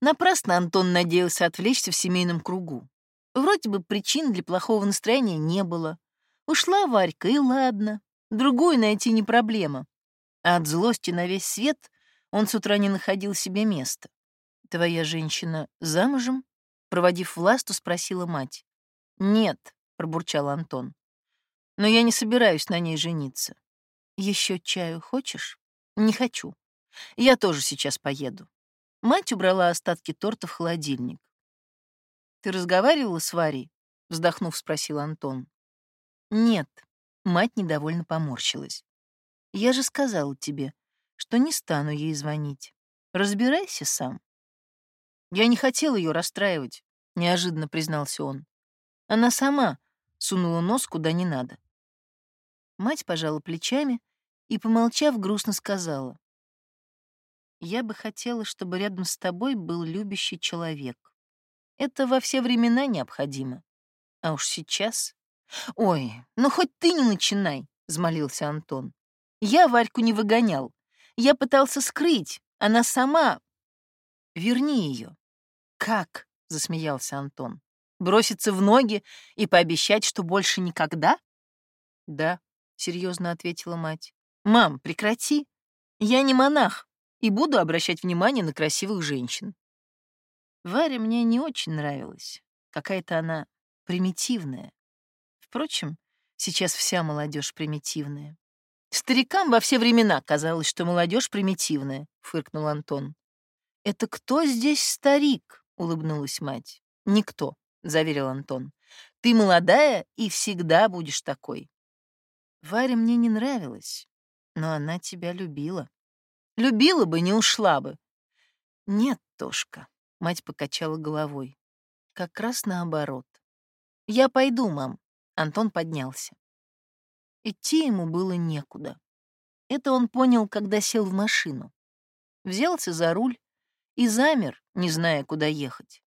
Speaker 1: Напрасно Антон надеялся отвлечься в семейном кругу. Вроде бы причин для плохого настроения не было. Ушла Варька, и ладно. Другую найти не проблема. А от злости на весь свет он с утра не находил себе места. «Твоя женщина замужем?» Проводив власту, спросила мать. «Нет», — пробурчал Антон. «Но я не собираюсь на ней жениться. Еще чаю хочешь?» «Не хочу. Я тоже сейчас поеду. Мать убрала остатки торта в холодильник. «Ты разговаривала с Варей?» — вздохнув, спросил Антон. «Нет», — мать недовольно поморщилась. «Я же сказала тебе, что не стану ей звонить. Разбирайся сам». «Я не хотел ее расстраивать», — неожиданно признался он. «Она сама сунула нос куда не надо». Мать пожала плечами и, помолчав, грустно сказала. «Я бы хотела, чтобы рядом с тобой был любящий человек. Это во все времена необходимо. А уж сейчас... Ой, ну хоть ты не начинай, — взмолился Антон. Я Варьку не выгонял. Я пытался скрыть. Она сама... Верни ее. Как? — засмеялся Антон. Броситься в ноги и пообещать, что больше никогда? Да, — серьезно ответила мать. Мам, прекрати. Я не монах и буду обращать внимание на красивых женщин. Варя мне не очень нравилась. Какая-то она примитивная. Впрочем, сейчас вся молодежь примитивная. Старикам во все времена казалось, что молодежь примитивная, фыркнул Антон. Это кто здесь старик? улыбнулась мать. Никто, заверил Антон. Ты молодая и всегда будешь такой. Варя мне не нравилась, но она тебя любила. Любила бы, не ушла бы. Нет, Тошка, Мать покачала головой. Как раз наоборот. «Я пойду, мам». Антон поднялся. Идти ему было некуда. Это он понял, когда сел в машину. Взялся за руль и замер, не зная, куда ехать.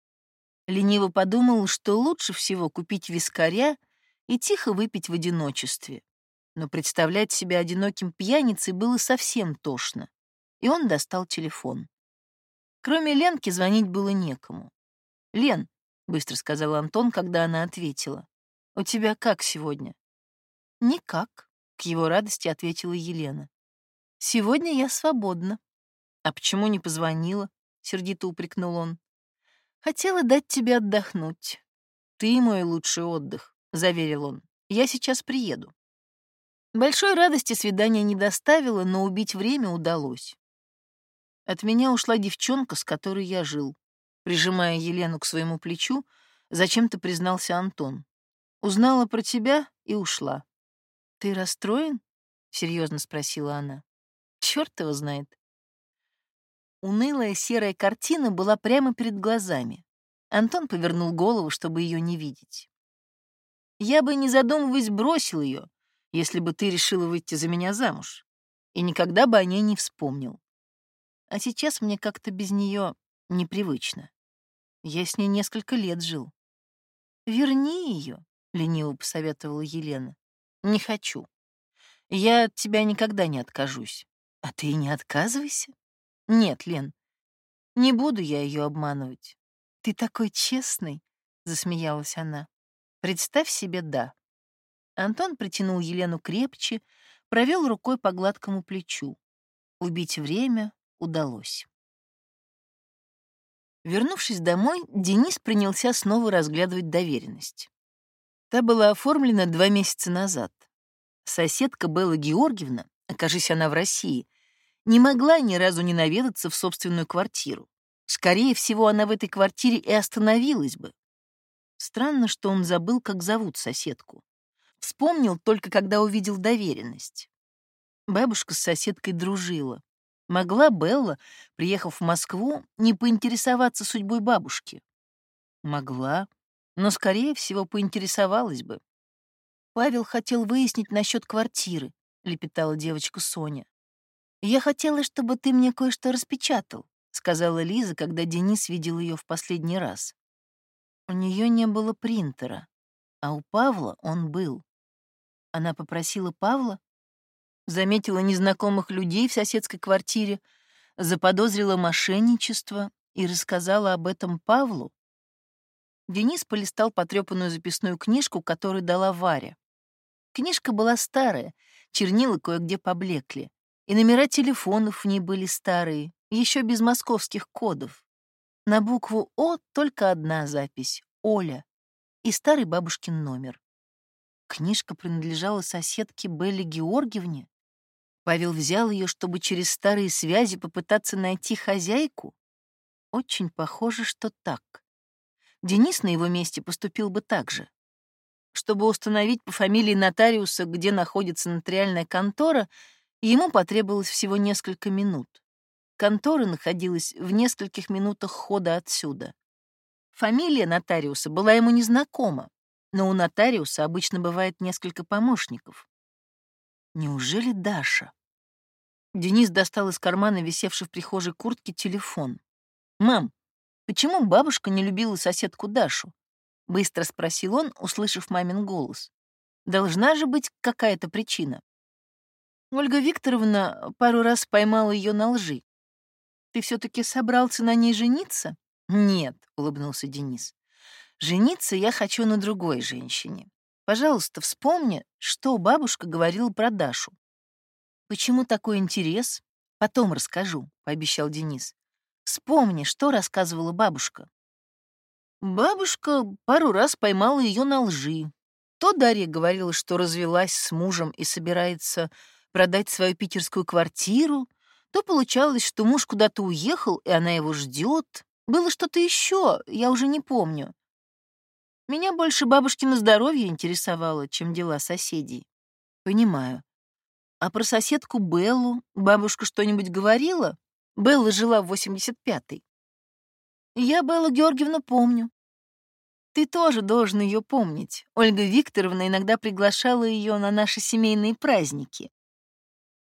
Speaker 1: Лениво подумал, что лучше всего купить вискаря и тихо выпить в одиночестве. Но представлять себя одиноким пьяницей было совсем тошно, и он достал телефон. Кроме Ленки звонить было некому. «Лен», — быстро сказал Антон, когда она ответила, — «у тебя как сегодня?» «Никак», — к его радости ответила Елена. «Сегодня я свободна». «А почему не позвонила?» — сердито упрекнул он. «Хотела дать тебе отдохнуть». «Ты мой лучший отдых», — заверил он. «Я сейчас приеду». Большой радости свидание не доставило, но убить время удалось. От меня ушла девчонка, с которой я жил. Прижимая Елену к своему плечу, зачем-то признался Антон. Узнала про тебя и ушла. «Ты расстроен?» — серьезно спросила она. Черт его знает. Унылая серая картина была прямо перед глазами. Антон повернул голову, чтобы ее не видеть. «Я бы, не задумываясь, бросил ее, если бы ты решила выйти за меня замуж, и никогда бы о ней не вспомнил. А сейчас мне как-то без нее непривычно. Я с ней несколько лет жил. «Верни ее», — лениво посоветовала Елена. «Не хочу. Я от тебя никогда не откажусь. А ты не отказывайся. Нет, Лен, не буду я ее обманывать. Ты такой честный», — засмеялась она. «Представь себе, да». Антон притянул Елену крепче, провел рукой по гладкому плечу. Убить время, удалось. Вернувшись домой, Денис принялся снова разглядывать доверенность. Та была оформлена два месяца назад. Соседка Белла Георгиевна, окажись она в России, не могла ни разу не наведаться в собственную квартиру. Скорее всего, она в этой квартире и остановилась бы. Странно, что он забыл, как зовут соседку. Вспомнил только, когда увидел доверенность. Бабушка с соседкой дружила. Могла Белла, приехав в Москву, не поинтересоваться судьбой бабушки? Могла, но, скорее всего, поинтересовалась бы. Павел хотел выяснить насчет квартиры, лепетала девочка Соня. Я хотела, чтобы ты мне кое-что распечатал, сказала Лиза, когда Денис видел ее в последний раз. У нее не было принтера, а у Павла он был. Она попросила Павла заметила незнакомых людей в соседской квартире, заподозрила мошенничество и рассказала об этом Павлу? Денис полистал потрепанную записную книжку, которую дала Варя. Книжка была старая, чернила кое-где поблекли, и номера телефонов в ней были старые, еще без московских кодов. На букву «О» только одна запись — Оля, и старый бабушкин номер. Книжка принадлежала соседке Белле Георгиевне. Павел взял ее, чтобы через старые связи попытаться найти хозяйку? Очень похоже, что так. Денис на его месте поступил бы так же. Чтобы установить по фамилии нотариуса, где находится нотариальная контора, ему потребовалось всего несколько минут. Контора находилась в нескольких минутах хода отсюда. Фамилия нотариуса была ему незнакома, но у нотариуса обычно бывает несколько помощников. Неужели Даша? Денис достал из кармана, висевшей в прихожей куртки, телефон. «Мам, почему бабушка не любила соседку Дашу?» — быстро спросил он, услышав мамин голос. «Должна же быть какая-то причина». Ольга Викторовна пару раз поймала ее на лжи. «Ты все таки собрался на ней жениться?» «Нет», — улыбнулся Денис. «Жениться я хочу на другой женщине. Пожалуйста, вспомни, что бабушка говорила про Дашу». «Почему такой интерес?» «Потом расскажу», — пообещал Денис. «Вспомни, что рассказывала бабушка». Бабушка пару раз поймала ее на лжи. То Дарья говорила, что развелась с мужем и собирается продать свою питерскую квартиру, то получалось, что муж куда-то уехал, и она его ждет. Было что-то еще, я уже не помню. Меня больше бабушкино здоровье интересовало, чем дела соседей. Понимаю. А про соседку Беллу бабушка что-нибудь говорила? Белла жила в 85-й. Я Беллу Георгиевну помню. Ты тоже должен ее помнить. Ольга Викторовна иногда приглашала ее на наши семейные праздники.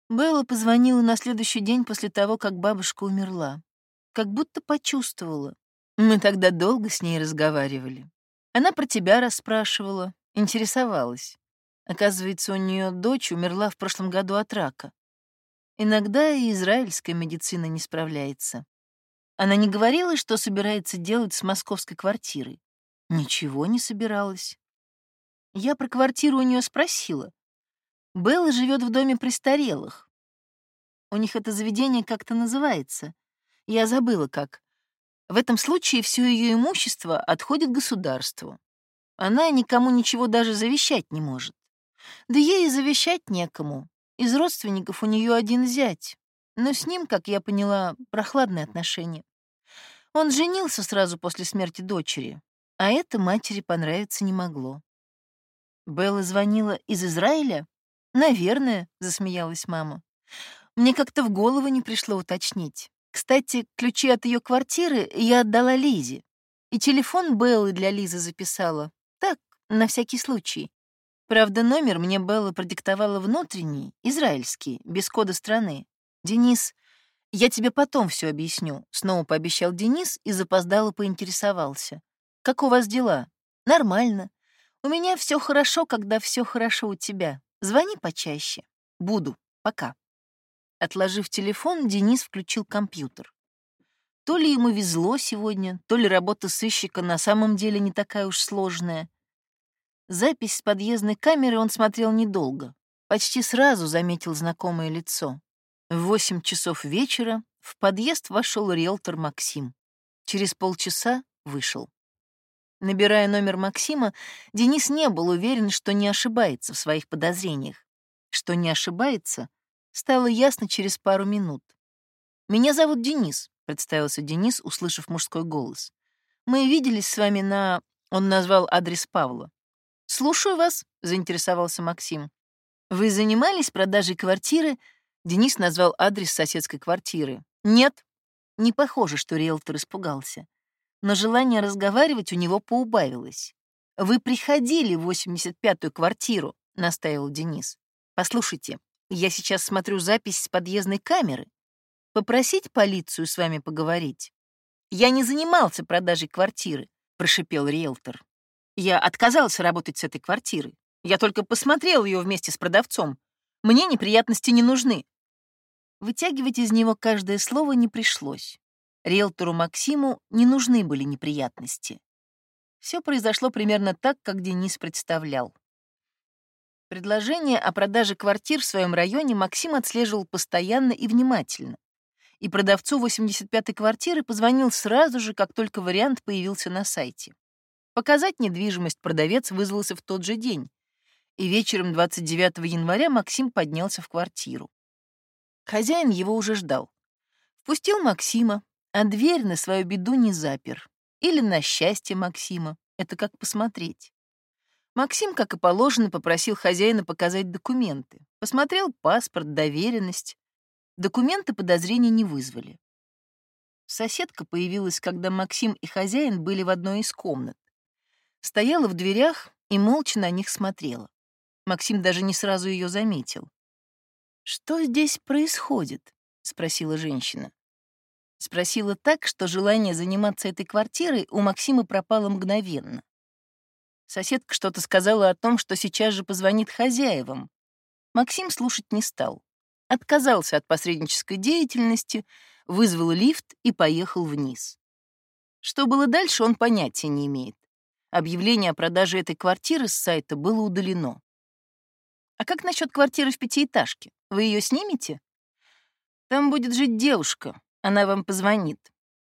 Speaker 1: Белла позвонила на следующий день после того, как бабушка умерла как будто почувствовала. Мы тогда долго с ней разговаривали. Она про тебя расспрашивала, интересовалась. Оказывается, у нее дочь умерла в прошлом году от рака. Иногда и израильская медицина не справляется. Она не говорила, что собирается делать с московской квартирой. Ничего не собиралась. Я про квартиру у нее спросила. Белла живет в доме престарелых. У них это заведение как-то называется. Я забыла как. В этом случае все ее имущество отходит государству. Она никому ничего даже завещать не может. Да ей и завещать некому. Из родственников у нее один зять. Но с ним, как я поняла, прохладные отношения. Он женился сразу после смерти дочери, а это матери понравиться не могло. Белла звонила из Израиля? Наверное, засмеялась мама. Мне как-то в голову не пришло уточнить. Кстати, ключи от ее квартиры я отдала Лизе. И телефон Беллы для Лизы записала. Так, на всякий случай. Правда, номер мне Белла продиктовала внутренний, израильский, без кода страны. Денис, я тебе потом все объясню, снова пообещал Денис и запоздало поинтересовался. Как у вас дела? Нормально. У меня все хорошо, когда все хорошо у тебя. Звони почаще. Буду. Пока. Отложив телефон, Денис включил компьютер. То ли ему везло сегодня, то ли работа сыщика на самом деле не такая уж сложная. Запись с подъездной камеры он смотрел недолго. Почти сразу заметил знакомое лицо. В восемь часов вечера в подъезд вошел риэлтор Максим. Через полчаса вышел. Набирая номер Максима, Денис не был уверен, что не ошибается в своих подозрениях. Что не ошибается, стало ясно через пару минут. «Меня зовут Денис», — представился Денис, услышав мужской голос. «Мы виделись с вами на...» — он назвал адрес Павла. «Слушаю вас», — заинтересовался Максим. «Вы занимались продажей квартиры?» Денис назвал адрес соседской квартиры. «Нет». Не похоже, что риэлтор испугался. Но желание разговаривать у него поубавилось. «Вы приходили в 85-ю квартиру», — настаивал Денис. «Послушайте, я сейчас смотрю запись с подъездной камеры. Попросить полицию с вами поговорить? Я не занимался продажей квартиры, прошипел риэлтор. Я отказался работать с этой квартирой. Я только посмотрел ее вместе с продавцом. Мне неприятности не нужны. Вытягивать из него каждое слово не пришлось. Риэлтору Максиму не нужны были неприятности. Все произошло примерно так, как Денис представлял. Предложение о продаже квартир в своем районе Максим отслеживал постоянно и внимательно. И продавцу 85-й квартиры позвонил сразу же, как только вариант появился на сайте. Показать недвижимость продавец вызвался в тот же день. И вечером 29 января Максим поднялся в квартиру. Хозяин его уже ждал. Впустил Максима, а дверь на свою беду не запер. Или на счастье Максима. Это как посмотреть. Максим, как и положено, попросил хозяина показать документы. Посмотрел паспорт, доверенность. Документы подозрений не вызвали. Соседка появилась, когда Максим и хозяин были в одной из комнат. Стояла в дверях и молча на них смотрела. Максим даже не сразу ее заметил. «Что здесь происходит?» — спросила женщина. Спросила так, что желание заниматься этой квартирой у Максима пропало мгновенно. Соседка что-то сказала о том, что сейчас же позвонит хозяевам. Максим слушать не стал. Отказался от посреднической деятельности, вызвал лифт и поехал вниз. Что было дальше, он понятия не имеет. Объявление о продаже этой квартиры с сайта было удалено. А как насчет квартиры в пятиэтажке? Вы ее снимете? Там будет жить девушка, она вам позвонит.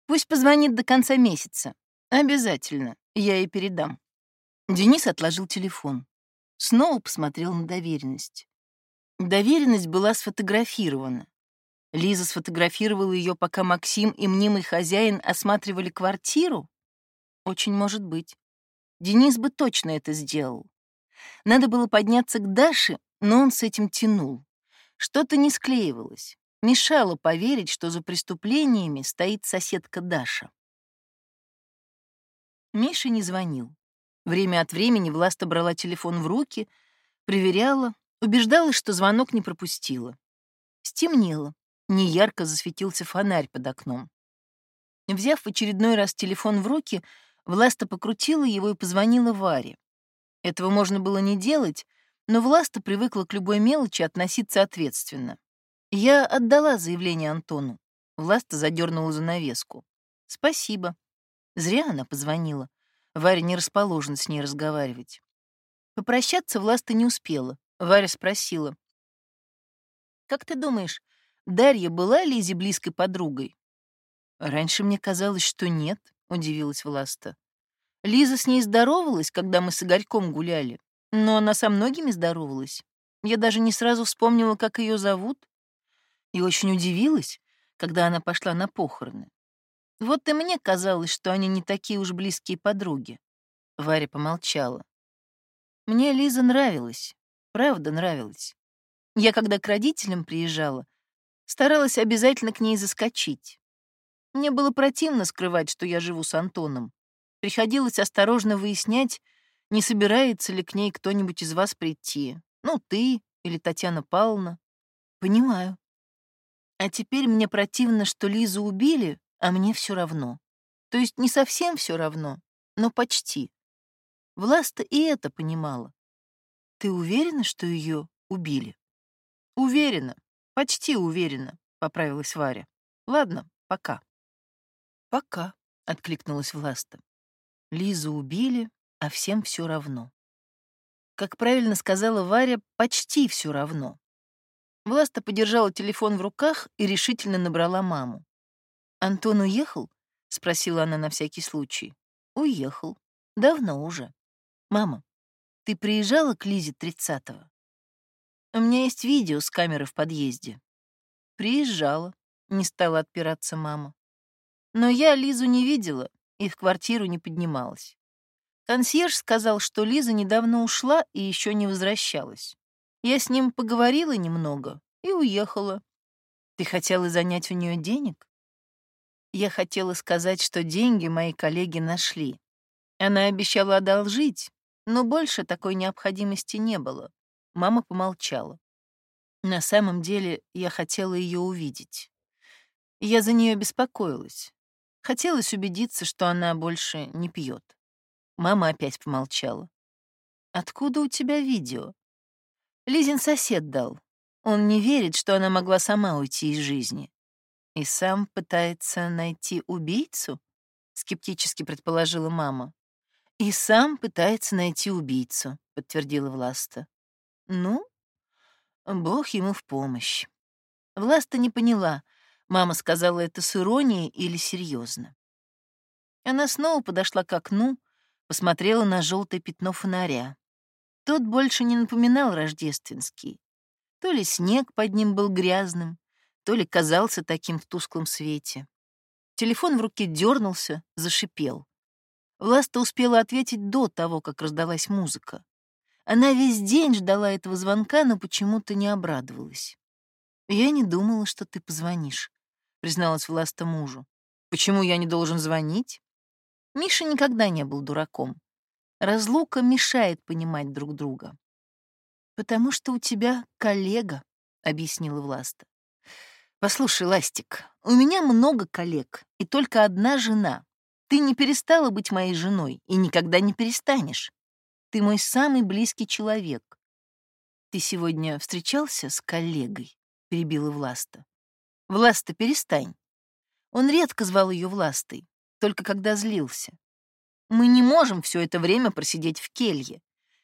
Speaker 1: Пусть позвонит до конца месяца. Обязательно, я ей передам. Денис отложил телефон. Снова посмотрел на доверенность. Доверенность была сфотографирована. Лиза сфотографировала ее, пока Максим и мнимый хозяин осматривали квартиру? Очень может быть. Денис бы точно это сделал. Надо было подняться к Даше, но он с этим тянул. Что-то не склеивалось. Мешало поверить, что за преступлениями стоит соседка Даша. Миша не звонил. Время от времени Власта брала телефон в руки, проверяла, убеждалась, что звонок не пропустила. Стемнело, неярко засветился фонарь под окном. Взяв в очередной раз телефон в руки, Власта покрутила его и позвонила Варе. Этого можно было не делать, но Власта привыкла к любой мелочи относиться ответственно. Я отдала заявление Антону. Власта задернула занавеску. Спасибо. Зря она позвонила. Варя не расположена с ней разговаривать. Попрощаться Власта не успела. Варя спросила. «Как ты думаешь, Дарья была Лизе близкой подругой?» «Раньше мне казалось, что нет», — удивилась Власта. «Лиза с ней здоровалась, когда мы с Игорьком гуляли, но она со многими здоровалась. Я даже не сразу вспомнила, как ее зовут, и очень удивилась, когда она пошла на похороны. Вот и мне казалось, что они не такие уж близкие подруги. Варя помолчала. Мне Лиза нравилась, правда нравилась. Я, когда к родителям приезжала, старалась обязательно к ней заскочить. Мне было противно скрывать, что я живу с Антоном. Приходилось осторожно выяснять, не собирается ли к ней кто-нибудь из вас прийти. Ну, ты или Татьяна Павловна. Понимаю. А теперь мне противно, что Лизу убили, а мне все равно. То есть не совсем все равно, но почти. Власта и это понимала. Ты уверена, что ее убили? Уверена, почти уверена, поправилась Варя. Ладно, пока. Пока, откликнулась Власта. Лизу убили, а всем все равно. Как правильно сказала Варя, почти все равно. Власта подержала телефон в руках и решительно набрала маму. «Антон уехал?» — спросила она на всякий случай. «Уехал. Давно уже. Мама, ты приезжала к Лизе тридцатого?» «У меня есть видео с камеры в подъезде». «Приезжала», — не стала отпираться мама. «Но я Лизу не видела и в квартиру не поднималась. Консьерж сказал, что Лиза недавно ушла и еще не возвращалась. Я с ним поговорила немного и уехала. Ты хотела занять у нее денег? Я хотела сказать, что деньги мои коллеги нашли. Она обещала одолжить, но больше такой необходимости не было. Мама помолчала. На самом деле я хотела ее увидеть. Я за нее беспокоилась. Хотелось убедиться, что она больше не пьет. Мама опять помолчала. «Откуда у тебя видео?» Лизин сосед дал. Он не верит, что она могла сама уйти из жизни. «И сам пытается найти убийцу?» — скептически предположила мама. «И сам пытается найти убийцу», — подтвердила Власта. «Ну, Бог ему в помощь». Власта не поняла, мама сказала это с иронией или серьезно. Она снова подошла к окну, посмотрела на желтое пятно фонаря. Тот больше не напоминал рождественский. То ли снег под ним был грязным, то ли казался таким в тусклом свете. Телефон в руке дернулся, зашипел. Власта успела ответить до того, как раздалась музыка. Она весь день ждала этого звонка, но почему-то не обрадовалась. «Я не думала, что ты позвонишь», — призналась Власта мужу. «Почему я не должен звонить?» Миша никогда не был дураком. Разлука мешает понимать друг друга. «Потому что у тебя коллега», — объяснила Власта. «Послушай, Ластик, у меня много коллег и только одна жена. Ты не перестала быть моей женой и никогда не перестанешь. Ты мой самый близкий человек. Ты сегодня встречался с коллегой?» — перебила Власта. «Власта, перестань». Он редко звал ее Властой, только когда злился. «Мы не можем все это время просидеть в келье.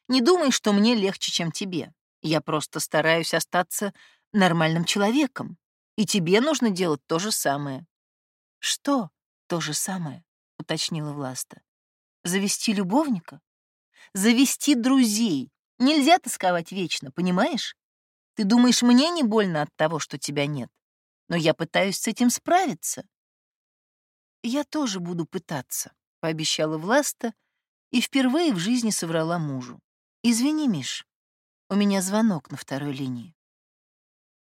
Speaker 1: Не думай, что мне легче, чем тебе. Я просто стараюсь остаться нормальным человеком. И тебе нужно делать то же самое». «Что то же самое?» — уточнила Власта. «Завести любовника? Завести друзей. Нельзя тосковать вечно, понимаешь? Ты думаешь, мне не больно от того, что тебя нет? Но я пытаюсь с этим справиться». «Я тоже буду пытаться», — пообещала Власта и впервые в жизни соврала мужу. «Извини, Миш, у меня звонок на второй линии».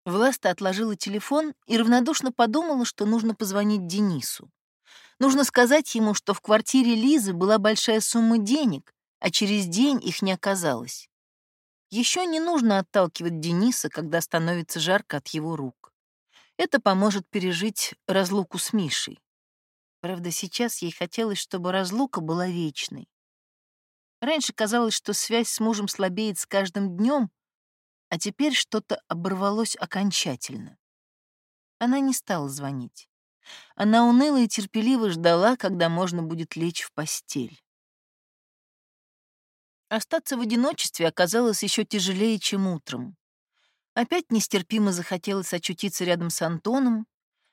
Speaker 1: Власта отложила телефон и равнодушно подумала, что нужно позвонить Денису. Нужно сказать ему, что в квартире Лизы была большая сумма денег, а через день их не оказалось. Еще не нужно отталкивать Дениса, когда становится жарко от его рук. Это поможет пережить разлуку с Мишей. Правда, сейчас ей хотелось, чтобы разлука была вечной. Раньше казалось, что связь с мужем слабеет с каждым днем, а теперь что-то оборвалось окончательно. Она не стала звонить. Она уныло и терпеливо ждала, когда можно будет лечь в постель. Остаться в одиночестве оказалось еще тяжелее, чем утром. Опять нестерпимо захотелось очутиться рядом с Антоном,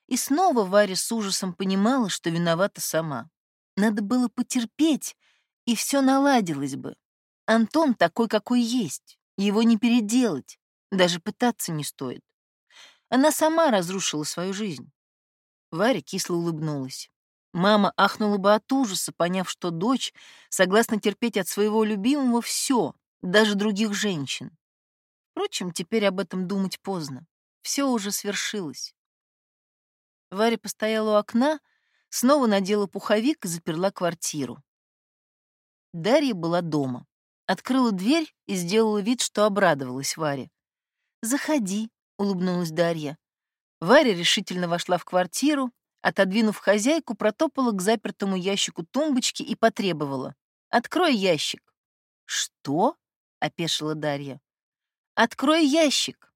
Speaker 1: и снова Варя с ужасом понимала, что виновата сама. Надо было потерпеть, и все наладилось бы. Антон такой, какой есть, его не переделать, даже пытаться не стоит. Она сама разрушила свою жизнь. Варя кисло улыбнулась. Мама ахнула бы от ужаса, поняв, что дочь согласна терпеть от своего любимого все, даже других женщин. Впрочем, теперь об этом думать поздно. Все уже свершилось. Варя постояла у окна, снова надела пуховик и заперла квартиру. Дарья была дома. Открыла дверь и сделала вид, что обрадовалась Варе. «Заходи», — улыбнулась Дарья. Варя решительно вошла в квартиру, отодвинув хозяйку, протопала к запертому ящику тумбочки и потребовала. «Открой ящик». «Что?» — опешила Дарья. «Открой ящик».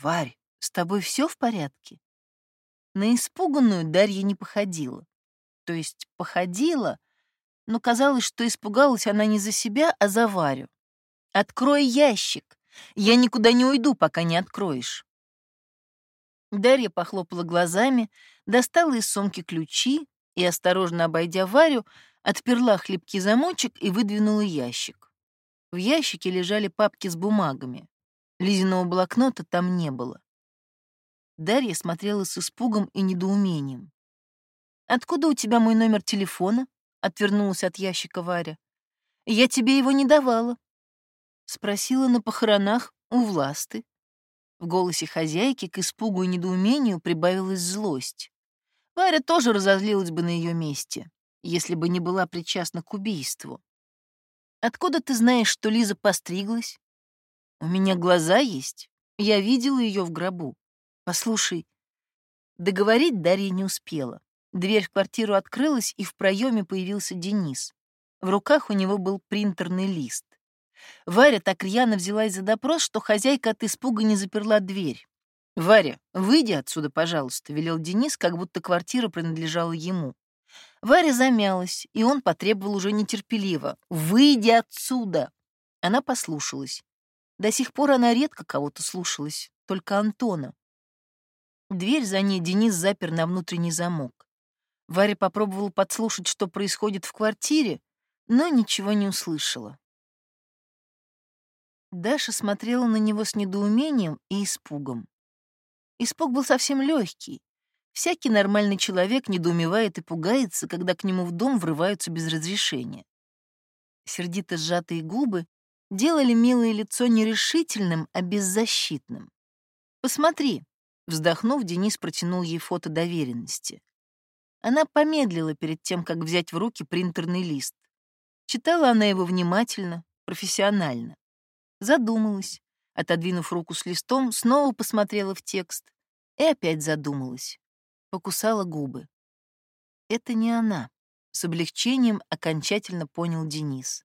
Speaker 1: «Варь, с тобой все в порядке?» На испуганную Дарья не походила. То есть походила, но казалось, что испугалась она не за себя, а за Варю. «Открой ящик! Я никуда не уйду, пока не откроешь». Дарья похлопала глазами, достала из сумки ключи и, осторожно обойдя Варю, отперла хлипкий замочек и выдвинула ящик. В ящике лежали папки с бумагами. Лизиного блокнота там не было. Дарья смотрела с испугом и недоумением. «Откуда у тебя мой номер телефона?» — отвернулась от ящика Варя. «Я тебе его не давала». Спросила на похоронах у Власты. В голосе хозяйки к испугу и недоумению прибавилась злость. Варя тоже разозлилась бы на ее месте, если бы не была причастна к убийству. «Откуда ты знаешь, что Лиза постриглась?» «У меня глаза есть. Я видела ее в гробу. Послушай». Договорить Дарья не успела. Дверь в квартиру открылась, и в проеме появился Денис. В руках у него был принтерный лист. Варя так рьяно взялась за допрос, что хозяйка от испуга не заперла дверь. «Варя, выйди отсюда, пожалуйста», — велел Денис, как будто квартира принадлежала ему. Варя замялась, и он потребовал уже нетерпеливо. «Выйди отсюда!» Она послушалась. До сих пор она редко кого-то слушалась, только Антона. Дверь за ней Денис запер на внутренний замок. Варя попробовала подслушать, что происходит в квартире, но ничего не услышала. Даша смотрела на него с недоумением и испугом. Испуг был совсем легкий. Всякий нормальный человек недоумевает и пугается, когда к нему в дом врываются без разрешения. Сердито сжатые губы делали милое лицо нерешительным, а беззащитным. «Посмотри», — вздохнув, Денис протянул ей фото доверенности. Она помедлила перед тем, как взять в руки принтерный лист. Читала она его внимательно, профессионально. Задумалась, отодвинув руку с листом, снова посмотрела в текст и опять задумалась. Покусала губы. Это не она, с облегчением окончательно понял Денис.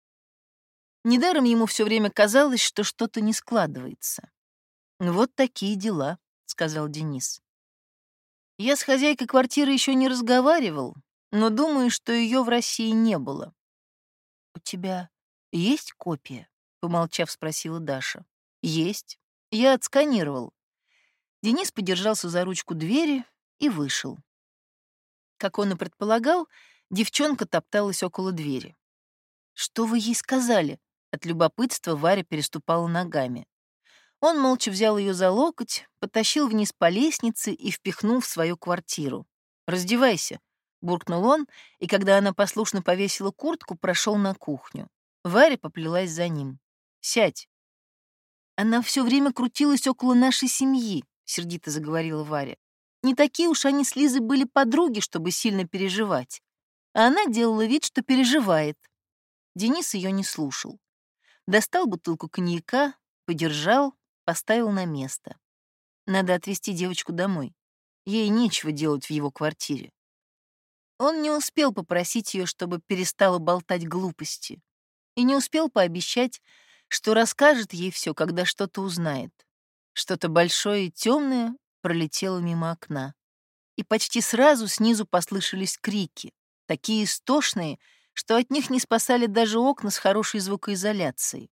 Speaker 1: Недаром ему все время казалось, что что-то не складывается. «Вот такие дела», — сказал Денис. «Я с хозяйкой квартиры еще не разговаривал, но думаю, что ее в России не было». «У тебя есть копия?» — помолчав, спросила Даша. «Есть. Я отсканировал». Денис подержался за ручку двери и вышел. Как он и предполагал, девчонка топталась около двери. «Что вы ей сказали?» От любопытства Варя переступала ногами. Он молча взял ее за локоть, потащил вниз по лестнице и впихнул в свою квартиру. «Раздевайся», — буркнул он, и когда она послушно повесила куртку, прошел на кухню. Варя поплелась за ним. «Сядь». «Она все время крутилась около нашей семьи», — сердито заговорила Варя. «Не такие уж они с Лизой были подруги, чтобы сильно переживать. А она делала вид, что переживает». Денис ее не слушал достал бутылку коньяка, подержал, поставил на место. Надо отвезти девочку домой. Ей нечего делать в его квартире. Он не успел попросить ее, чтобы перестала болтать глупости, и не успел пообещать, что расскажет ей все, когда что-то узнает. Что-то большое и темное пролетело мимо окна. И почти сразу снизу послышались крики, такие истошные, что от них не спасали даже окна с хорошей звукоизоляцией.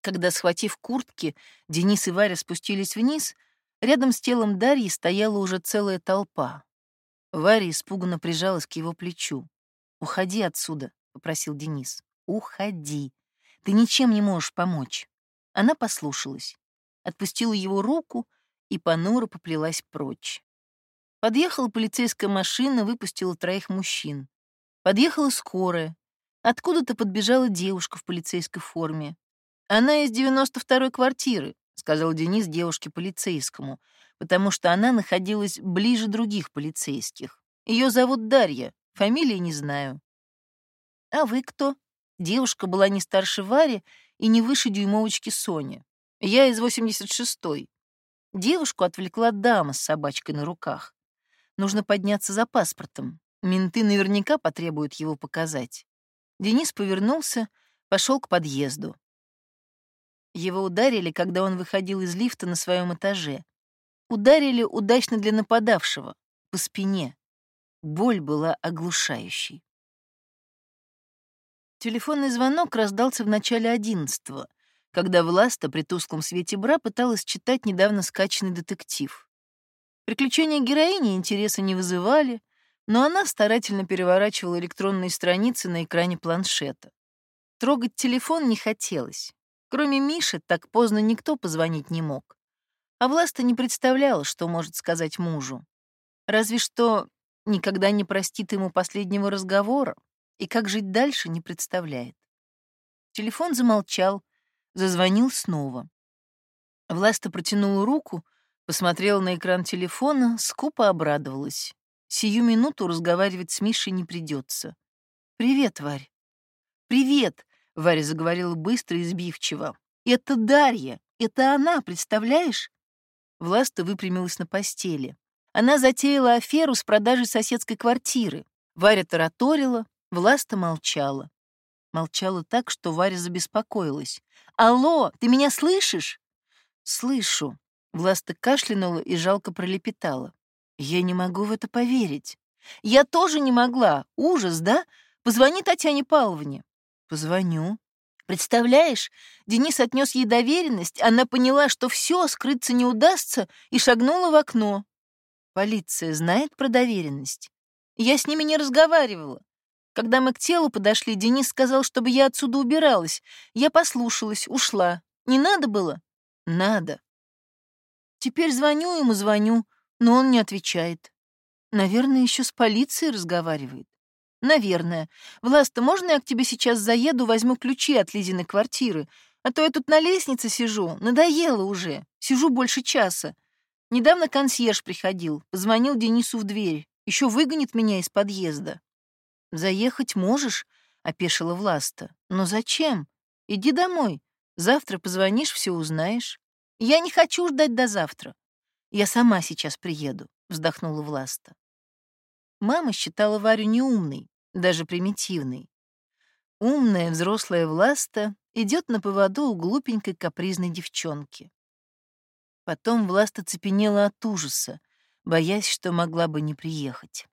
Speaker 1: Когда, схватив куртки, Денис и Варя спустились вниз, рядом с телом Дарьи стояла уже целая толпа. Варя испуганно прижалась к его плечу. «Уходи отсюда», — попросил Денис. «Уходи. Ты ничем не можешь помочь». Она послушалась, отпустила его руку и понуро поплелась прочь. Подъехала полицейская машина, выпустила троих мужчин. Подъехала скорая. Откуда-то подбежала девушка в полицейской форме. «Она из 92-й квартиры», — сказал Денис девушке полицейскому, потому что она находилась ближе других полицейских. Ее зовут Дарья, фамилии не знаю. «А вы кто?» Девушка была не старше Вари и не выше дюймовочки Сони. Я из 86-й. Девушку отвлекла дама с собачкой на руках. Нужно подняться за паспортом. Менты наверняка потребуют его показать. Денис повернулся, пошел к подъезду. Его ударили, когда он выходил из лифта на своем этаже. Ударили удачно для нападавшего, по спине. Боль была оглушающей. Телефонный звонок раздался в начале одиннадцатого, когда Власта при тусклом свете бра пыталась читать недавно скачанный детектив. Приключения героини интереса не вызывали, но она старательно переворачивала электронные страницы на экране планшета. Трогать телефон не хотелось. Кроме Миши, так поздно никто позвонить не мог. А Власта не представляла, что может сказать мужу. Разве что никогда не простит ему последнего разговора и как жить дальше не представляет. Телефон замолчал, зазвонил снова. Власта протянула руку, посмотрела на экран телефона, скупо обрадовалась. Сию минуту разговаривать с Мишей не придется. «Привет, Варь». «Привет», — Варя заговорила быстро и сбивчиво. «Это Дарья. Это она, представляешь?» Власта выпрямилась на постели. Она затеяла аферу с продажей соседской квартиры. Варя тараторила, Власта молчала. Молчала так, что Варя забеспокоилась. «Алло, ты меня слышишь?» «Слышу». Власта кашлянула и жалко пролепетала. Я не могу в это поверить. Я тоже не могла. Ужас, да? Позвони Татьяне Павловне. Позвоню. Представляешь, Денис отнес ей доверенность, она поняла, что все, скрыться не удастся, и шагнула в окно. Полиция знает про доверенность. Я с ними не разговаривала. Когда мы к телу подошли, Денис сказал, чтобы я отсюда убиралась. Я послушалась, ушла. Не надо было? Надо. теперь звоню ему, звоню, но он не отвечает. Наверное, еще с полицией разговаривает. Наверное. Власта, можно я к тебе сейчас заеду, возьму ключи от Лизиной квартиры? А то я тут на лестнице сижу, надоело уже. Сижу больше часа. Недавно консьерж приходил, позвонил Денису в дверь. Еще выгонит меня из подъезда. Заехать можешь, опешила Власта. Но зачем? Иди домой. Завтра позвонишь, все узнаешь. Я не хочу ждать до завтра. Я сама сейчас приеду, вздохнула Власта. Мама считала Варю неумной, даже примитивной. Умная взрослая Власта идет на поводу у глупенькой капризной девчонки. Потом Власта цепенела от ужаса, боясь, что могла бы не приехать.